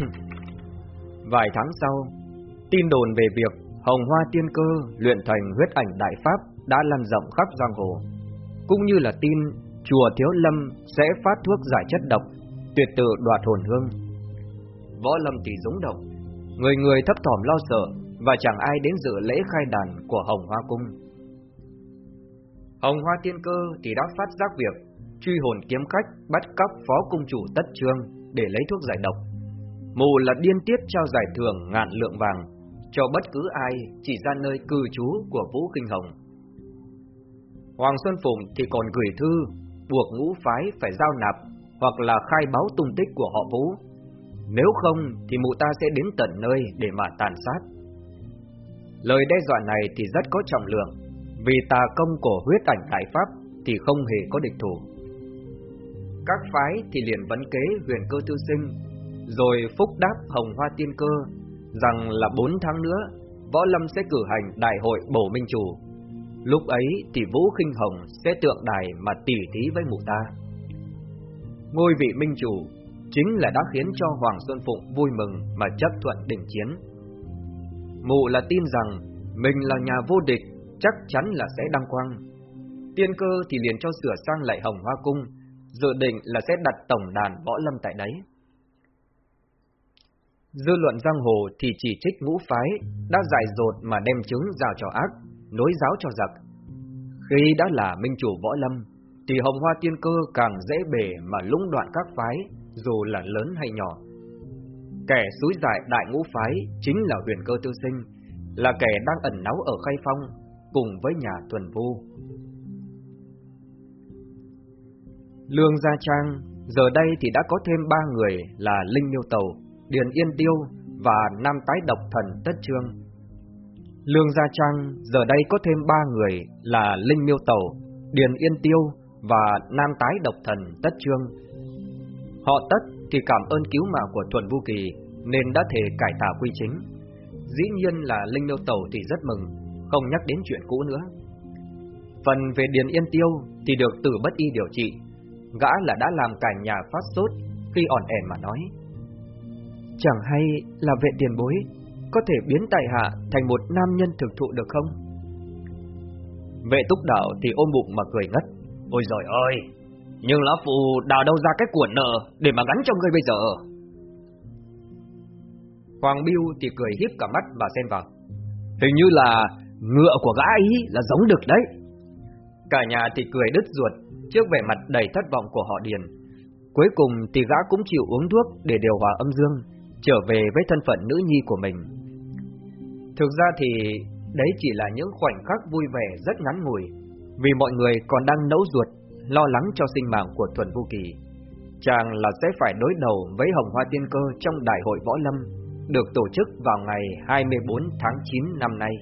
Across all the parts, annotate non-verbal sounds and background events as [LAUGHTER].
[LAUGHS] Vài tháng sau, tin đồn về việc Hồng Hoa Tiên Cơ luyện thành huyết ảnh đại pháp đã lan rộng khắp giang hồ, cũng như là tin chùa Thiếu Lâm sẽ phát thuốc giải chất độc, tuyệt tự đoạt hồn hương. Võ Lâm thì dũng động, người người thấp thỏm lo sợ và chẳng ai đến dự lễ khai đàn của Hồng Hoa Cung. Hồng Hoa Tiên Cơ thì đã phát giác việc truy hồn kiếm khách bắt cóc phó cung chủ Tất Trương để lấy thuốc giải độc. Mù là điên tiết trao giải thưởng ngàn lượng vàng cho bất cứ ai chỉ ra nơi cư trú của Vũ Kinh Hồng. Hoàng Xuân Phụng thì còn gửi thư buộc ngũ phái phải giao nạp hoặc là khai báo tung tích của họ Vũ. Nếu không thì mụ ta sẽ đến tận nơi để mà tàn sát. Lời đe dọa này thì rất có trọng lượng, vì tà công của huyết ảnh đại pháp thì không hề có địch thủ. Các phái thì liền vấn kế huyền cơ tư sinh, rồi phúc đáp hồng hoa tiên cơ, rằng là bốn tháng nữa, Võ Lâm sẽ cử hành đại hội bổ minh chủ. Lúc ấy thì Vũ Kinh Hồng sẽ tượng đài mà tỉ thí với mụ ta. Ngôi vị minh chủ chính là đã khiến cho Hoàng Xuân Phụng vui mừng mà chấp thuận đỉnh chiến. Mụ là tin rằng mình là nhà vô địch, chắc chắn là sẽ đăng quang. Tiên cơ thì liền cho sửa sang lại hồng hoa cung, dự định là sẽ đặt tổng đàn võ lâm tại đấy. Dư luận giang hồ thì chỉ trích ngũ phái đã dài dột mà đem chứng giao cho ác, nối giáo cho giặc. Khi đã là minh chủ võ lâm, thì hồng hoa tiên cơ càng dễ bề mà lũng đoạn các phái, dù là lớn hay nhỏ. Kẻ suối dại đại ngũ phái chính là huyền cơ tư sinh, là kẻ đang ẩn náu ở khai phong, cùng với nhà tuần vu. Lương Gia Trang, giờ đây thì đã có thêm ba người là Linh Miêu Tàu, Điền Yên Tiêu và Nam Tái Độc Thần Tất Trương. Lương Gia Trang giờ đây có thêm ba người là Linh Miêu Tẩu, Điền Yên Tiêu và Nam Tái Độc Thần Tất Trương. Họ Tất thì cảm ơn cứu mạng của Thuần Vu Kỳ nên đã thể cải tà quy chính. Dĩ nhiên là Linh Miêu Tẩu thì rất mừng, không nhắc đến chuyện cũ nữa. Phần về Điền Yên Tiêu thì được tử bất y điều trị, gã là đã làm cả nhà phát sốt khi ỏn ẻn mà nói. Chẳng hay là vệ tiền bối có thể biến tại hạ thành một nam nhân thực thụ được không? Vệ túc đạo thì ôm bụng mà cười ngất. Ôi giời ơi, nhưng lão phụ đào đâu ra cái cuộn nợ để mà gắn cho ngươi bây giờ? Hoàng Biêu thì cười hiếp cả mắt và xen vào. Hình như là ngựa của gã ấy là giống được đấy. Cả nhà thì cười đứt ruột trước vẻ mặt đầy thất vọng của họ Điền. Cuối cùng thì gã cũng chịu uống thuốc để điều hòa âm dương, trở về với thân phận nữ nhi của mình. Thực ra thì đấy chỉ là những khoảnh khắc vui vẻ rất ngắn ngủi, vì mọi người còn đang nấu ruột, lo lắng cho sinh mạng của Thuần Vũ Kỳ. Chàng là sẽ phải đối đầu với Hồng Hoa Tiên Cơ trong Đại hội Võ Lâm, được tổ chức vào ngày 24 tháng 9 năm nay.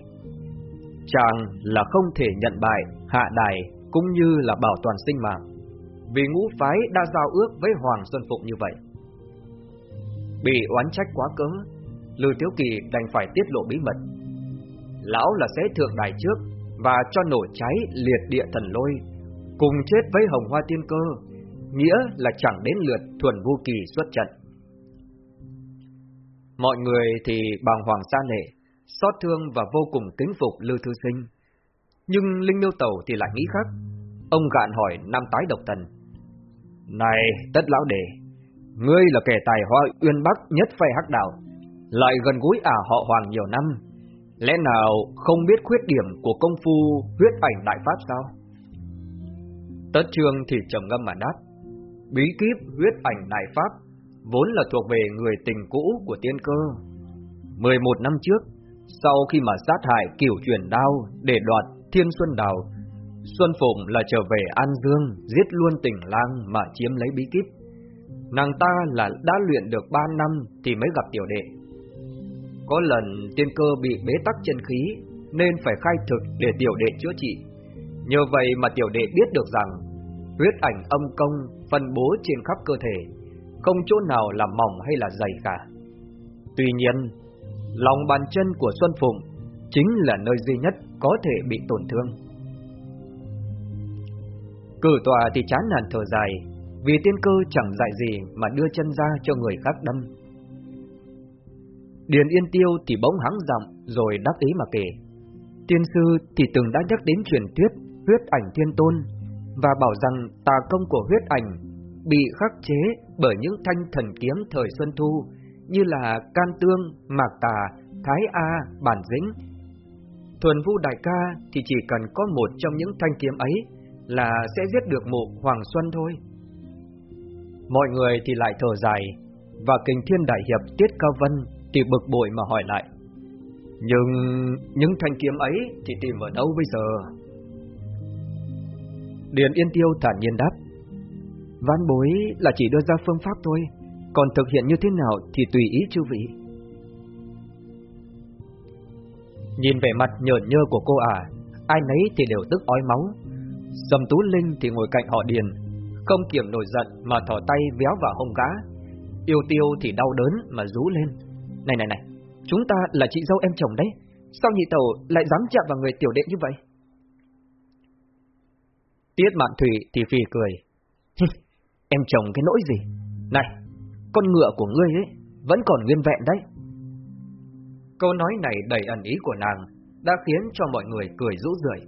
Chàng là không thể nhận bại, hạ đài cũng như là bảo toàn sinh mạng, vì ngũ phái đã giao ước với Hoàng Xuân Phụng như vậy. Bị oán trách quá cớ, Lưu Tiếu Kỳ đành phải tiết lộ bí mật. Lão là xế thượng đài trước và cho nổ cháy liệt địa thần lôi, cùng chết với Hồng Hoa Tiên Cơ, nghĩa là chẳng đến lượt thuần vô kỳ xuất trận. Mọi người thì bàng hoàng xa nệ, xót thương và vô cùng kính phục Lưu Thư Sinh. Nhưng Linh Miêu Tẩu thì lại nghĩ khác. Ông gạn hỏi Nam Tái Độc Tần. Này, tất lão đệ, ngươi là kẻ tài hoa uyên bắc nhất phe hắc đạo, lại gần gũi ả họ hoàng nhiều năm. Lẽ nào không biết khuyết điểm của công phu huyết ảnh đại pháp sao? Tất trương thì trầm ngâm mà đáp. Bí kíp huyết ảnh đại pháp vốn là thuộc về người tình cũ của tiên cơ. 11 năm trước, sau khi mà sát hại kiểu truyền đao để đoạt Thiên Xuân Đào, Xuân Phụng là trở về An Dương, giết luôn tỉnh lang mà chiếm lấy bí kíp. Nàng ta là đã luyện được 3 năm thì mới gặp tiểu đệ. Có lần tiên cơ bị bế tắc chân khí nên phải khai thực để tiểu đệ chữa trị. Nhờ vậy mà tiểu đệ biết được rằng huyết ảnh âm công phân bố trên khắp cơ thể, không chỗ nào là mỏng hay là dày cả. Tuy nhiên, lòng bàn chân của Xuân Phụng chính là nơi duy nhất có thể bị tổn thương. Cử tòa thì chán nản thở dài, vì tiên cơ chẳng dạy gì mà đưa chân ra cho người khác đâm. Điền Yên Tiêu thì bỗng hắng giọng rồi đáp ý mà kể. Tiên sư thì từng đã nhắc đến truyền thuyết huyết ảnh thiên tôn và bảo rằng tà công của huyết ảnh bị khắc chế bởi những thanh thần kiếm thời Xuân Thu như là Can Tương, Mạc Tà, Thái A, Bản Dĩnh. Thuần Vu Đại ca thì chỉ cần có một trong những thanh kiếm ấy là sẽ giết được mộ Hoàng Xuân thôi. Mọi người thì lại thở dài, và kình thiên đại hiệp Tiết Cao Vân thì bực bội mà hỏi lại. Nhưng những thanh kiếm ấy thì tìm ở đâu bây giờ? Điền Yên Tiêu thản nhiên đáp. Ván bối là chỉ đưa ra phương pháp thôi, còn thực hiện như thế nào thì tùy ý chư vị. Nhìn vẻ mặt nhợn nhơ của cô ả, ai nấy thì đều tức ói máu. sầm Tú Linh thì ngồi cạnh họ Điền, không kiểm nổi giận mà thỏ tay véo vào hông gã. Yêu tiêu thì đau đớn mà rú lên. Này này này, chúng ta là chị dâu em chồng đấy, sao nhị tẩu lại dám chạm vào người tiểu đệ như vậy? Tiết Mạn Thủy thì phì cười. em chồng cái nỗi gì? Này, con ngựa của ngươi ấy vẫn còn nguyên vẹn đấy. Câu nói này đầy ẩn ý của nàng đã khiến cho mọi người cười rũ rượi.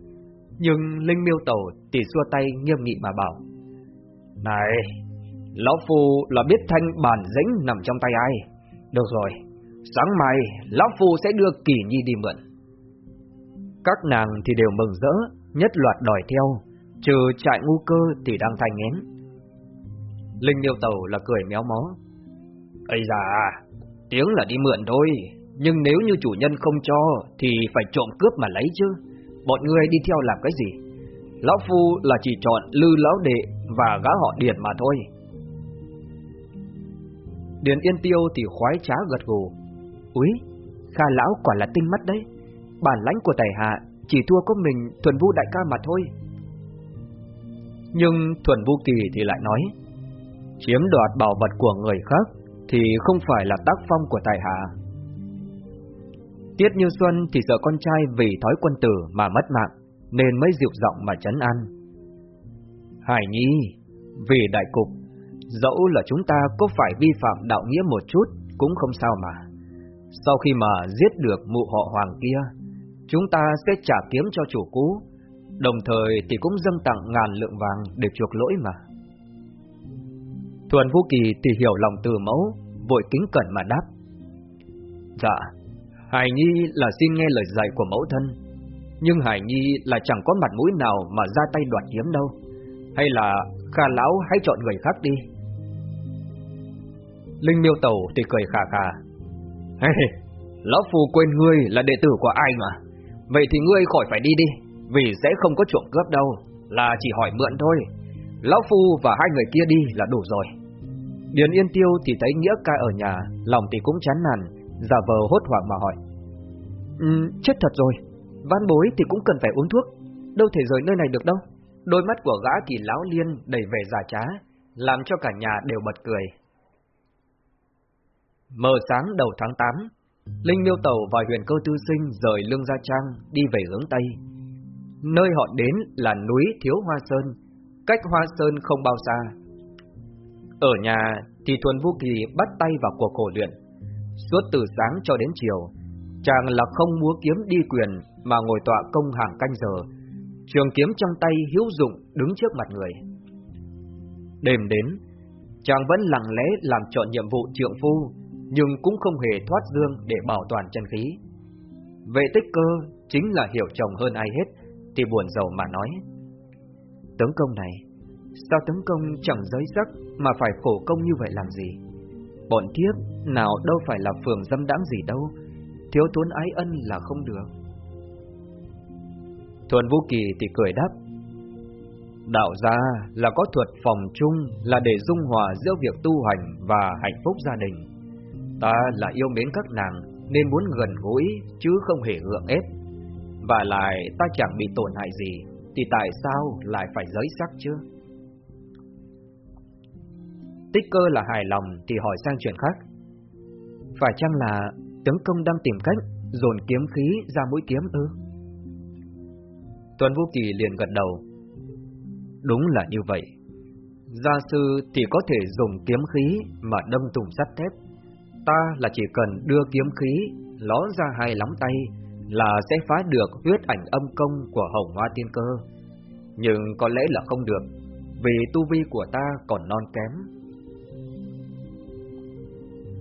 Nhưng Linh Miêu Tẩu thì xua tay nghiêm nghị mà bảo. Này, Lão Phu là biết thanh bản dĩnh nằm trong tay ai. Được rồi, sáng mai Lão Phu sẽ đưa Kỳ Nhi đi mượn. Các nàng thì đều mừng rỡ, nhất loạt đòi theo, trừ trại ngu cơ thì đang thanh ngén. Linh điêu Tàu là cười méo mó. Ây da, tiếng là đi mượn thôi, nhưng nếu như chủ nhân không cho thì phải trộm cướp mà lấy chứ. Bọn người đi theo làm cái gì? Lão Phu là chỉ chọn lư lão đệ và gã họ Điền mà thôi. Điền Yên Tiêu thì khoái trá gật gù. Úi, Kha lão quả là tinh mắt đấy. Bản lãnh của tài hạ chỉ thua có mình Thuần Vũ đại ca mà thôi. Nhưng Thuần Vũ Kỳ thì lại nói, chiếm đoạt bảo vật của người khác thì không phải là tác phong của tài hạ. Tiết Như Xuân thì sợ con trai vì thói quân tử mà mất mạng, nên mới dịu giọng mà chấn an. Hải Nhi, vì đại cục, dẫu là chúng ta có phải vi phạm đạo nghĩa một chút cũng không sao mà. Sau khi mà giết được mụ họ hoàng kia, chúng ta sẽ trả kiếm cho chủ cũ, đồng thời thì cũng dâng tặng ngàn lượng vàng để chuộc lỗi mà. Thuần Vũ Kỳ thì hiểu lòng từ mẫu, vội kính cẩn mà đáp. Dạ, Hải Nhi là xin nghe lời dạy của mẫu thân, nhưng Hải Nhi là chẳng có mặt mũi nào mà ra tay đoạt kiếm đâu. Hay là Kha Lão hãy chọn người khác đi. Linh miêu tẩu thì cười khà khà. [LAUGHS] Hey, Lão phù quên ngươi là đệ tử của ai mà. Vậy thì ngươi khỏi phải đi đi, vì sẽ không có trộm cướp đâu, là chỉ hỏi mượn thôi. Lão Phu và hai người kia đi là đủ rồi. Điền Yên Tiêu thì thấy Nghĩa ca ở nhà, lòng thì cũng chán nản, giả vờ hốt hoảng mà hỏi. Um, chết thật rồi, văn bối thì cũng cần phải uống thuốc, đâu thể rời nơi này được đâu. Đôi mắt của gã thì lão liên đầy vẻ giả trá, làm cho cả nhà đều bật cười. Mờ sáng đầu tháng 8, Linh Miêu Tàu và huyền cơ tư sinh rời Lương Gia Trang đi về hướng Tây. Nơi họ đến là núi Thiếu Hoa Sơn, cách Hoa Sơn không bao xa. Ở nhà thì Thuần Vũ Kỳ bắt tay vào cuộc khổ luyện. Suốt từ sáng cho đến chiều, chàng là không múa kiếm đi quyền mà ngồi tọa công hàng canh giờ, trường kiếm trong tay hiếu dụng đứng trước mặt người. Đêm đến, chàng vẫn lặng lẽ làm chọn nhiệm vụ trượng phu, nhưng cũng không hề thoát dương để bảo toàn chân khí. Vệ tích cơ chính là hiểu chồng hơn ai hết, thì buồn giàu mà nói. Tấn công này, sao tấn công chẳng giới sắc mà phải khổ công như vậy làm gì? Bọn thiếp nào đâu phải là phường dâm đãng gì đâu, thiếu thốn ái ân là không được. Thuần Vũ Kỳ thì cười đáp. Đạo gia là có thuật phòng chung, là để dung hòa giữa việc tu hành và hạnh phúc gia đình. Ta là yêu mến các nàng, nên muốn gần gũi, chứ không hề gượng ép. Và lại ta chẳng bị tổn hại gì, thì tại sao lại phải giới sắc chứ? Tích cơ là hài lòng thì hỏi sang chuyện khác. Phải chăng là tướng công đang tìm cách dồn kiếm khí ra mũi kiếm ư? Tuần Vũ Kỳ liền gật đầu. Đúng là như vậy. Gia sư thì có thể dùng kiếm khí mà đâm tùng sắt thép, Ta là chỉ cần đưa kiếm khí, ló ra hai lóng tay, là sẽ phá được huyết ảnh âm công của hồng hoa tiên cơ. Nhưng có lẽ là không được, vì tu vi của ta còn non kém.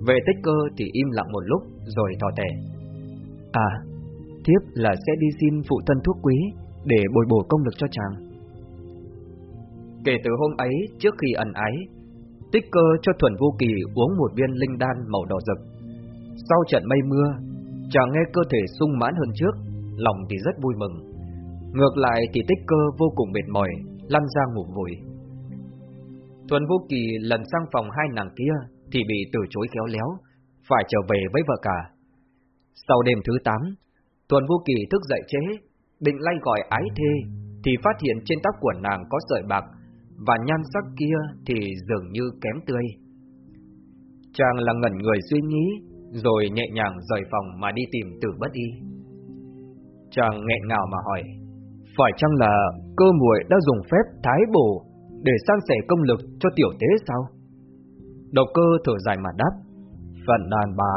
Về tích cơ thì im lặng một lúc rồi thò tẻ. À, thiếp là sẽ đi xin phụ thân thuốc quý để bồi bổ công lực cho chàng. Kể từ hôm ấy, trước khi ẩn ái, tích cơ cho Thuần Vô Kỳ uống một viên linh đan màu đỏ rực. Sau trận mây mưa, chàng nghe cơ thể sung mãn hơn trước, lòng thì rất vui mừng. Ngược lại thì tích cơ vô cùng mệt mỏi, lăn ra ngủ vùi. Thuần Vô Kỳ lần sang phòng hai nàng kia thì bị từ chối khéo léo, phải trở về với vợ cả. Sau đêm thứ 8, Tuần Vô Kỳ thức dậy chế, định lay gọi ái thê, thì phát hiện trên tóc của nàng có sợi bạc và nhan sắc kia thì dường như kém tươi. Chàng là ngẩn người suy nghĩ, rồi nhẹ nhàng rời phòng mà đi tìm tử bất y. Chàng nghẹn ngào mà hỏi, phải chăng là cơ muội đã dùng phép thái bổ để sang sẻ công lực cho tiểu tế sao? Độc cơ thở dài mà đáp, phận đàn bà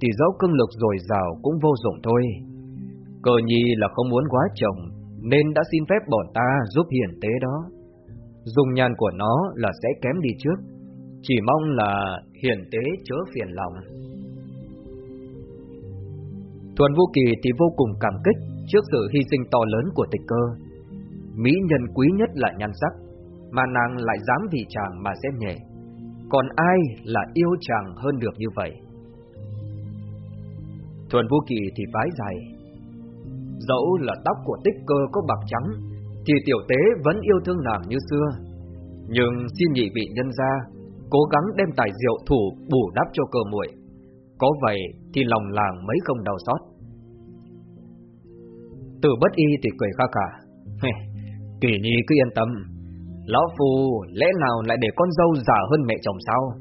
thì dẫu công lực dồi dào cũng vô dụng thôi. Cờ nhi là không muốn quá chồng, nên đã xin phép bọn ta giúp hiển tế đó. Dùng nhàn của nó là sẽ kém đi trước, chỉ mong là hiển tế chớ phiền lòng. Thuần vũ Kỳ thì vô cùng cảm kích trước sự hy sinh to lớn của tịch cơ. Mỹ nhân quý nhất là nhan sắc, mà nàng lại dám vì chàng mà xem nhẹ. Còn ai là yêu chàng hơn được như vậy? Thuần vũ Kỳ thì vái dài. Dẫu là tóc của tích cơ có bạc trắng, thì tiểu tế vẫn yêu thương nàng như xưa. Nhưng xin nhị vị nhân gia, cố gắng đem tài diệu thủ bù đắp cho cơ muội. Có vậy thì lòng làng mấy không đau xót. Từ bất y thì cười kha cả. Kỳ nhi cứ yên tâm, lão phù lẽ nào lại để con dâu giả hơn mẹ chồng sao?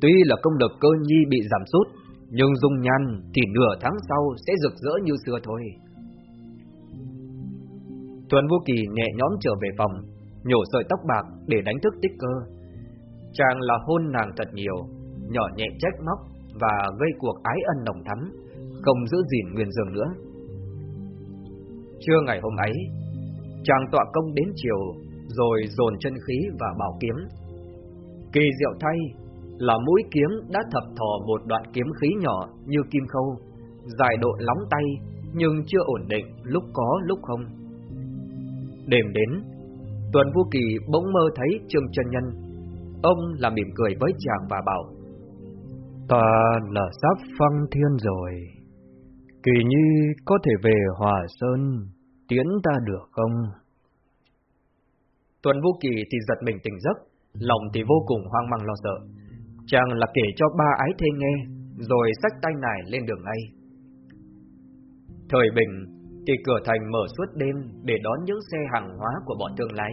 Tuy là công lực cơ nhi bị giảm sút, nhưng dung nhan thì nửa tháng sau sẽ rực rỡ như xưa thôi. Tuấn Vô Kỳ nhẹ nhõm trở về phòng, nhổ sợi tóc bạc để đánh thức tích cơ. Chàng là hôn nàng thật nhiều, nhỏ nhẹ trách móc và gây cuộc ái ân nồng thắm, không giữ gìn nguyên dương nữa. Trưa ngày hôm ấy, chàng tọa công đến chiều, rồi dồn chân khí và bảo kiếm. Kỳ diệu thay là mũi kiếm đã thập thò một đoạn kiếm khí nhỏ như kim khâu, dài độ lóng tay nhưng chưa ổn định, lúc có lúc không. Đêm đến, Tuần Vô Kỳ bỗng mơ thấy Trương Chân Nhân. Ông là mỉm cười với chàng và bảo: "Ta là sắp phăng thiên rồi. Kỳ Nhi có thể về Hòa Sơn tiến ta được không?" Tuần Vô Kỳ thì giật mình tỉnh giấc, lòng thì vô cùng hoang mang lo sợ. Chàng là kể cho ba ái thê nghe, rồi xách tay nải lên đường ngay. Thời bình, thì cửa thành mở suốt đêm để đón những xe hàng hóa của bọn thương lái.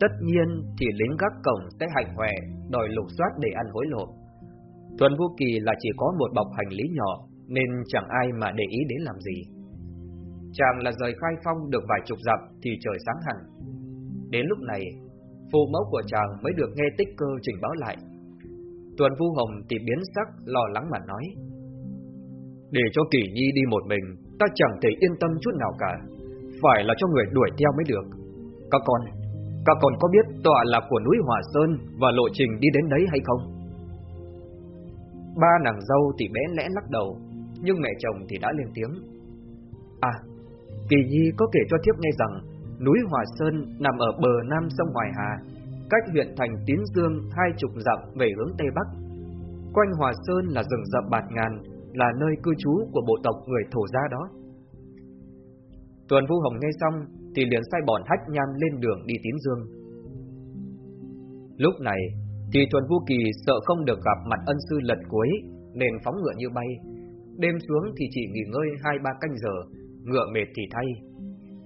Tất nhiên thì lính gác cổng sẽ hành hòe, đòi lục soát để ăn hối lộ. Thuần Vũ Kỳ là chỉ có một bọc hành lý nhỏ, nên chẳng ai mà để ý đến làm gì. Chàng là rời khai phong được vài chục dặm thì trời sáng hẳn. Đến lúc này, phụ mẫu của chàng mới được nghe tích cơ trình báo lại. Tuần Vu Hồng thì biến sắc lo lắng mà nói. Để cho Kỳ Nhi đi một mình Ta chẳng thể yên tâm chút nào cả. Phải là cho người đuổi theo mới được. Các con Các con có biết tọa là của núi Hòa Sơn Và lộ trình đi đến đấy hay không? Ba nàng dâu thì bé lẽ lắc đầu, Nhưng mẹ chồng thì đã lên tiếng. À Kỳ Nhi có kể cho thiếp nghe rằng Núi Hòa Sơn nằm ở bờ nam sông Hoài Hà, Cách huyện thành Tín Dương Hai chục dặm về hướng Tây Bắc. Quanh Hòa Sơn là rừng rậm bạt ngàn là nơi cư trú của bộ tộc người thổ gia đó. Tuần Vu Hồng nghe xong thì liền sai bọn hách nham lên đường đi Tín Dương. Lúc này thì Tuần Vu Kỳ sợ không được gặp mặt ân sư lần cuối nên phóng ngựa như bay. Đêm xuống thì chỉ nghỉ ngơi hai ba canh giờ, ngựa mệt thì thay.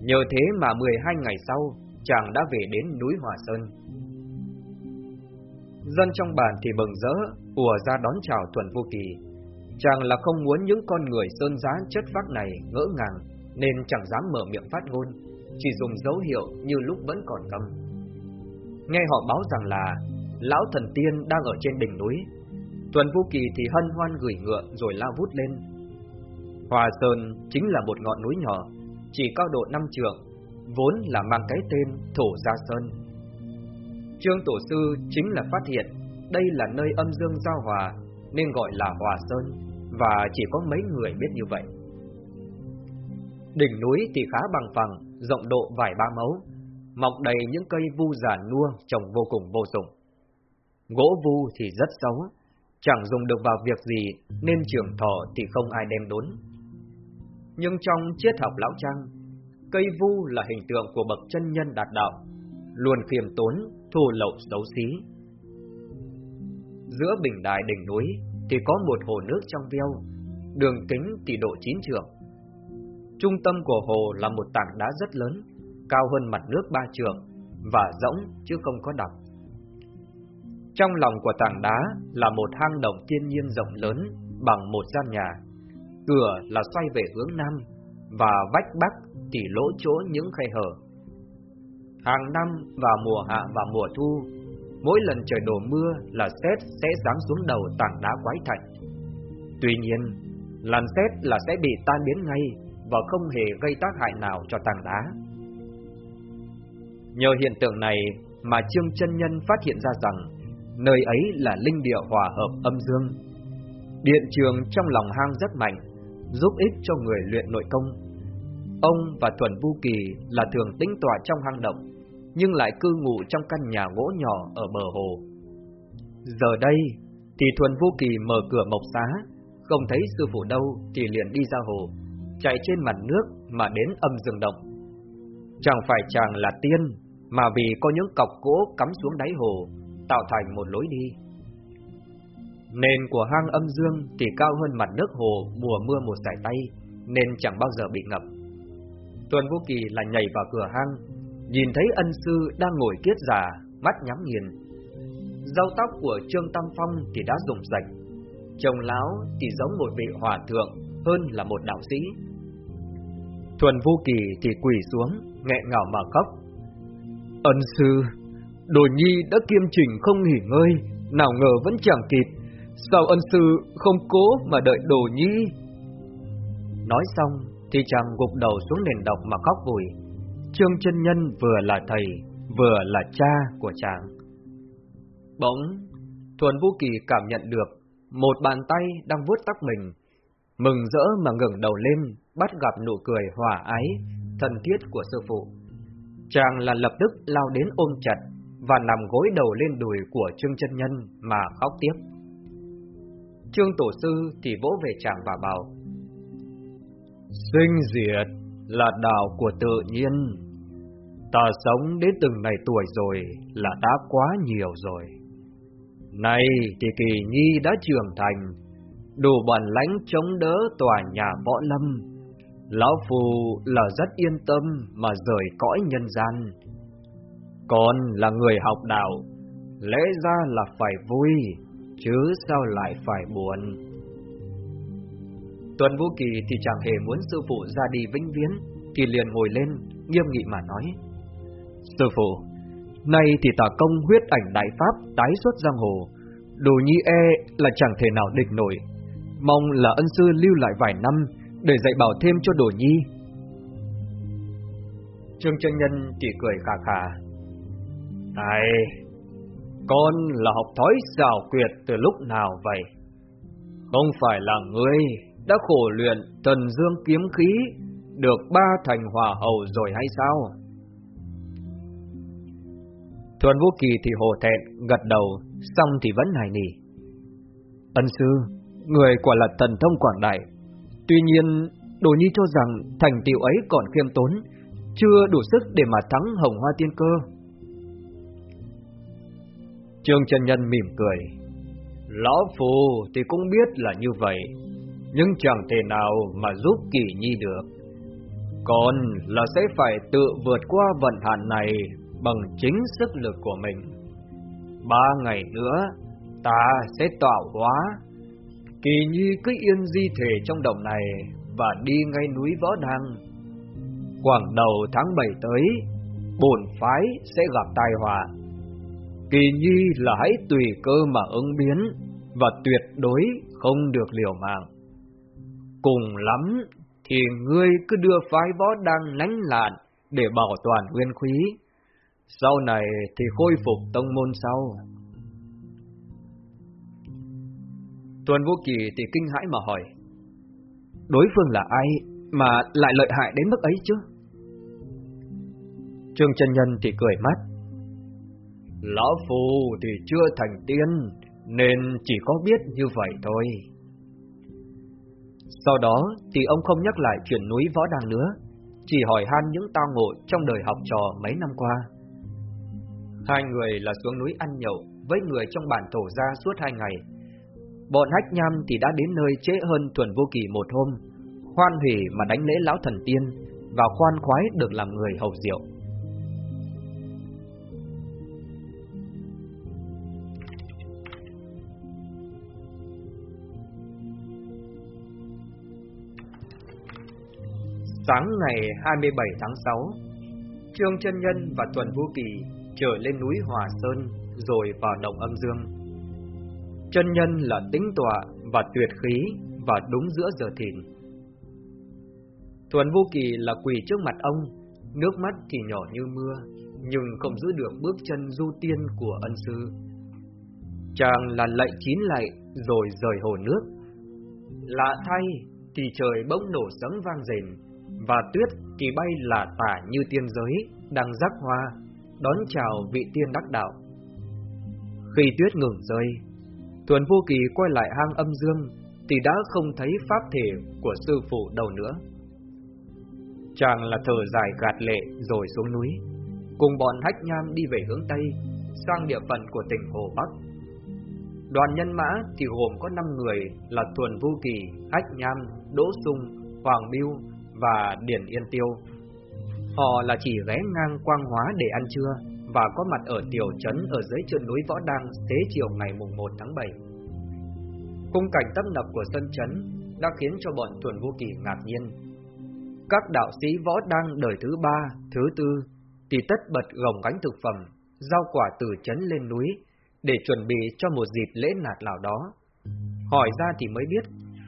Nhờ thế mà 12 ngày sau, chàng đã về đến núi Hòa Sơn. Dân trong bản thì mừng rỡ, ùa ra đón chào Tuần Vô Kỳ. Chàng là không muốn những con người sơn giá chất phác này ngỡ ngàng, nên chẳng dám mở miệng phát ngôn, chỉ dùng dấu hiệu như lúc vẫn còn câm. Nghe họ báo rằng là Lão Thần Tiên đang ở trên đỉnh núi, Tuần Vũ Kỳ thì hân hoan gửi ngựa rồi lao vút lên. Hòa Sơn chính là một ngọn núi nhỏ, chỉ cao độ năm trượng, vốn là mang cái tên Thổ Gia Sơn. Trương Tổ Sư chính là phát hiện đây là nơi âm dương giao hòa nên gọi là Hòa Sơn và chỉ có mấy người biết như vậy. Đỉnh núi thì khá bằng phẳng, rộng độ vài ba mẫu, mọc đầy những cây vu giả nua trồng vô cùng vô dụng. Gỗ vu thì rất xấu, chẳng dùng được vào việc gì nên trường thọ thì không ai đem đốn. Nhưng trong triết học lão trang, cây vu là hình tượng của bậc chân nhân đạt đạo, luôn khiêm tốn, thù lậu xấu xí. Giữa bình đài đỉnh núi thì có một hồ nước trong veo, đường kính tỷ độ chín trượng. Trung tâm của hồ là một tảng đá rất lớn, cao hơn mặt nước ba trượng và rỗng chứ không có đập. Trong lòng của tảng đá là một hang động thiên nhiên rộng lớn bằng một gian nhà. Cửa là xoay về hướng nam và vách bắc thì lỗ chỗ những khe hở. Hàng năm vào mùa hạ và mùa thu, mỗi lần trời đổ mưa là sét sẽ giáng xuống đầu tảng đá quái thạch. Tuy nhiên, làn sét là sẽ bị tan biến ngay và không hề gây tác hại nào cho tảng đá. Nhờ hiện tượng này mà Trương chân Nhân phát hiện ra rằng nơi ấy là linh địa hòa hợp âm dương. Điện trường trong lòng hang rất mạnh, giúp ích cho người luyện nội công. Ông và Thuần Vu Kỳ là thường tĩnh tọa trong hang động, nhưng lại cư ngụ trong căn nhà gỗ nhỏ ở bờ hồ. Giờ đây thì Thuần vô Kỳ mở cửa mộc xá, không thấy sư phụ đâu thì liền đi ra hồ, chạy trên mặt nước mà đến âm dương động. Chẳng phải chàng là tiên, mà vì có những cọc gỗ cắm xuống đáy hồ tạo thành một lối đi. Nền của hang âm dương thì cao hơn mặt nước hồ mùa mưa một sải tay, nên chẳng bao giờ bị ngập. Tuần Vũ Kỳ là nhảy vào cửa hang, nhìn thấy ân sư đang ngồi kiết già, mắt nhắm nghiền. Râu tóc của Trương Tam Phong thì đã rụng rạch, chồng láo thì giống một vị hòa thượng hơn là một đạo sĩ. Thuần Vũ Kỳ thì quỳ xuống, nghẹn ngào mà khóc. Ân sư, Đồ nhi đã kiêm chỉnh không nghỉ ngơi, nào ngờ vẫn chẳng kịp. Sao ân sư không cố mà đợi đồ nhi? Nói xong thì chàng gục đầu xuống nền độc mà khóc vùi. Trương chân nhân vừa là thầy, vừa là cha của chàng. Bỗng, Thuần Vũ Kỳ cảm nhận được một bàn tay đang vuốt tóc mình. Mừng rỡ mà ngẩng đầu lên, bắt gặp nụ cười hòa ái, thân thiết của sư phụ. Chàng là lập tức lao đến ôm chặt, và nằm gối đầu lên đùi của Trương chân Nhân mà khóc tiếp. Trương Tổ Sư thì vỗ về chàng và bảo Sinh diệt là đạo của tự nhiên Ta sống đến từng này tuổi rồi là đã quá nhiều rồi Nay thì Kỳ Nhi đã trưởng thành Đủ bản lãnh chống đỡ tòa nhà võ lâm Lão Phù là rất yên tâm mà rời cõi nhân gian con là người học đạo, lẽ ra là phải vui, chứ sao lại phải buồn. Tuần Vũ Kỳ thì chẳng hề muốn sư phụ ra đi vĩnh viễn, thì liền ngồi lên, nghiêm nghị mà nói. Sư phụ, nay thì tà công huyết ảnh đại pháp tái xuất giang hồ, đồ nhi e là chẳng thể nào địch nổi. Mong là ân sư lưu lại vài năm để dạy bảo thêm cho đồ nhi. Trương chân nhân chỉ cười khà khà, này, con là học thói xảo quyệt từ lúc nào vậy? Không phải là ngươi đã khổ luyện thần dương kiếm khí được ba thành hòa hậu rồi hay sao? Thuần Vũ Kỳ thì hồ thẹn, gật đầu, xong thì vẫn hài nỉ. Ân sư, người quả là thần thông quảng đại. Tuy nhiên, Đồ Nhi cho rằng thành tựu ấy còn khiêm tốn, chưa đủ sức để mà thắng hồng hoa tiên cơ. Trương chân nhân mỉm cười. Lão Phù thì cũng biết là như vậy, nhưng chẳng thể nào mà giúp kỳ nhi được. Còn là sẽ phải tự vượt qua vận hạn này bằng chính sức lực của mình. Ba ngày nữa, ta sẽ tọa hóa. Kỳ nhi cứ yên di thể trong đồng này và đi ngay núi Võ Đăng. Khoảng đầu tháng 7 tới, bổn phái sẽ gặp tai họa Kỳ nhi là hãy tùy cơ mà ứng biến, và tuyệt đối không được liều mạng. Cùng lắm thì ngươi cứ đưa phái võ đăng lánh lạn để bảo toàn nguyên khí. Sau này thì khôi phục tông môn sau. Tuần vũ Kỳ thì kinh hãi mà hỏi. Đối phương là ai mà lại lợi hại đến mức ấy chứ? Trương chân Nhân thì cười mắt. Lão phù thì chưa thành tiên, nên chỉ có biết như vậy thôi. Sau đó thì ông không nhắc lại chuyện núi võ đàng nữa, chỉ hỏi han những tao ngộ trong đời học trò mấy năm qua. Hai người là xuống núi ăn nhậu với người trong bản thổ ra suốt hai ngày. Bọn hách nham thì đã đến nơi trễ hơn thuần vô kỳ một hôm, khoan hủy mà đánh lễ lão thần tiên và khoan khoái được làm người hầu rượu. Sáng ngày 27 tháng 6, Trương Chân Nhân và Tuần Vũ Kỳ trở lên núi Hòa Sơn rồi vào động âm dương. Chân Nhân là tính tọa và tuyệt khí và đúng giữa giờ thìn. Thuần vô Kỳ là quỳ trước mặt ông, nước mắt thì nhỏ như mưa, nhưng không giữ được bước chân du tiên của ân sư. Chàng là lạy chín lạy rồi rời hồ nước. Lạ thay thì trời bỗng nổ sấm vang rền và tuyết thì bay là tả như tiên giới, đang rắc hoa, đón chào vị tiên đắc đạo. Khi tuyết ngừng rơi, Thuần Vô Kỳ quay lại hang âm dương, thì đã không thấy pháp thể của sư phụ đâu nữa. Chàng là thở dài gạt lệ rồi xuống núi, cùng bọn hách nham đi về hướng Tây, sang địa phận của tỉnh Hồ Bắc. Đoàn nhân mã thì gồm có 5 người là Thuần Vô Kỳ, Hách Nham, Đỗ Sung, Hoàng Biêu và Điển Yên Tiêu. Họ là chỉ ghé ngang quang hóa để ăn trưa và có mặt ở tiểu trấn ở dưới chân núi Võ Đăng xế chiều ngày mùng 1 tháng 7. Khung cảnh tấp nập của sân trấn đã khiến cho bọn tuần vô kỳ ngạc nhiên. Các đạo sĩ Võ Đăng đời thứ ba, thứ tư thì tất bật gồng gánh thực phẩm, rau quả từ trấn lên núi để chuẩn bị cho một dịp lễ nạt nào đó. Hỏi ra thì mới biết,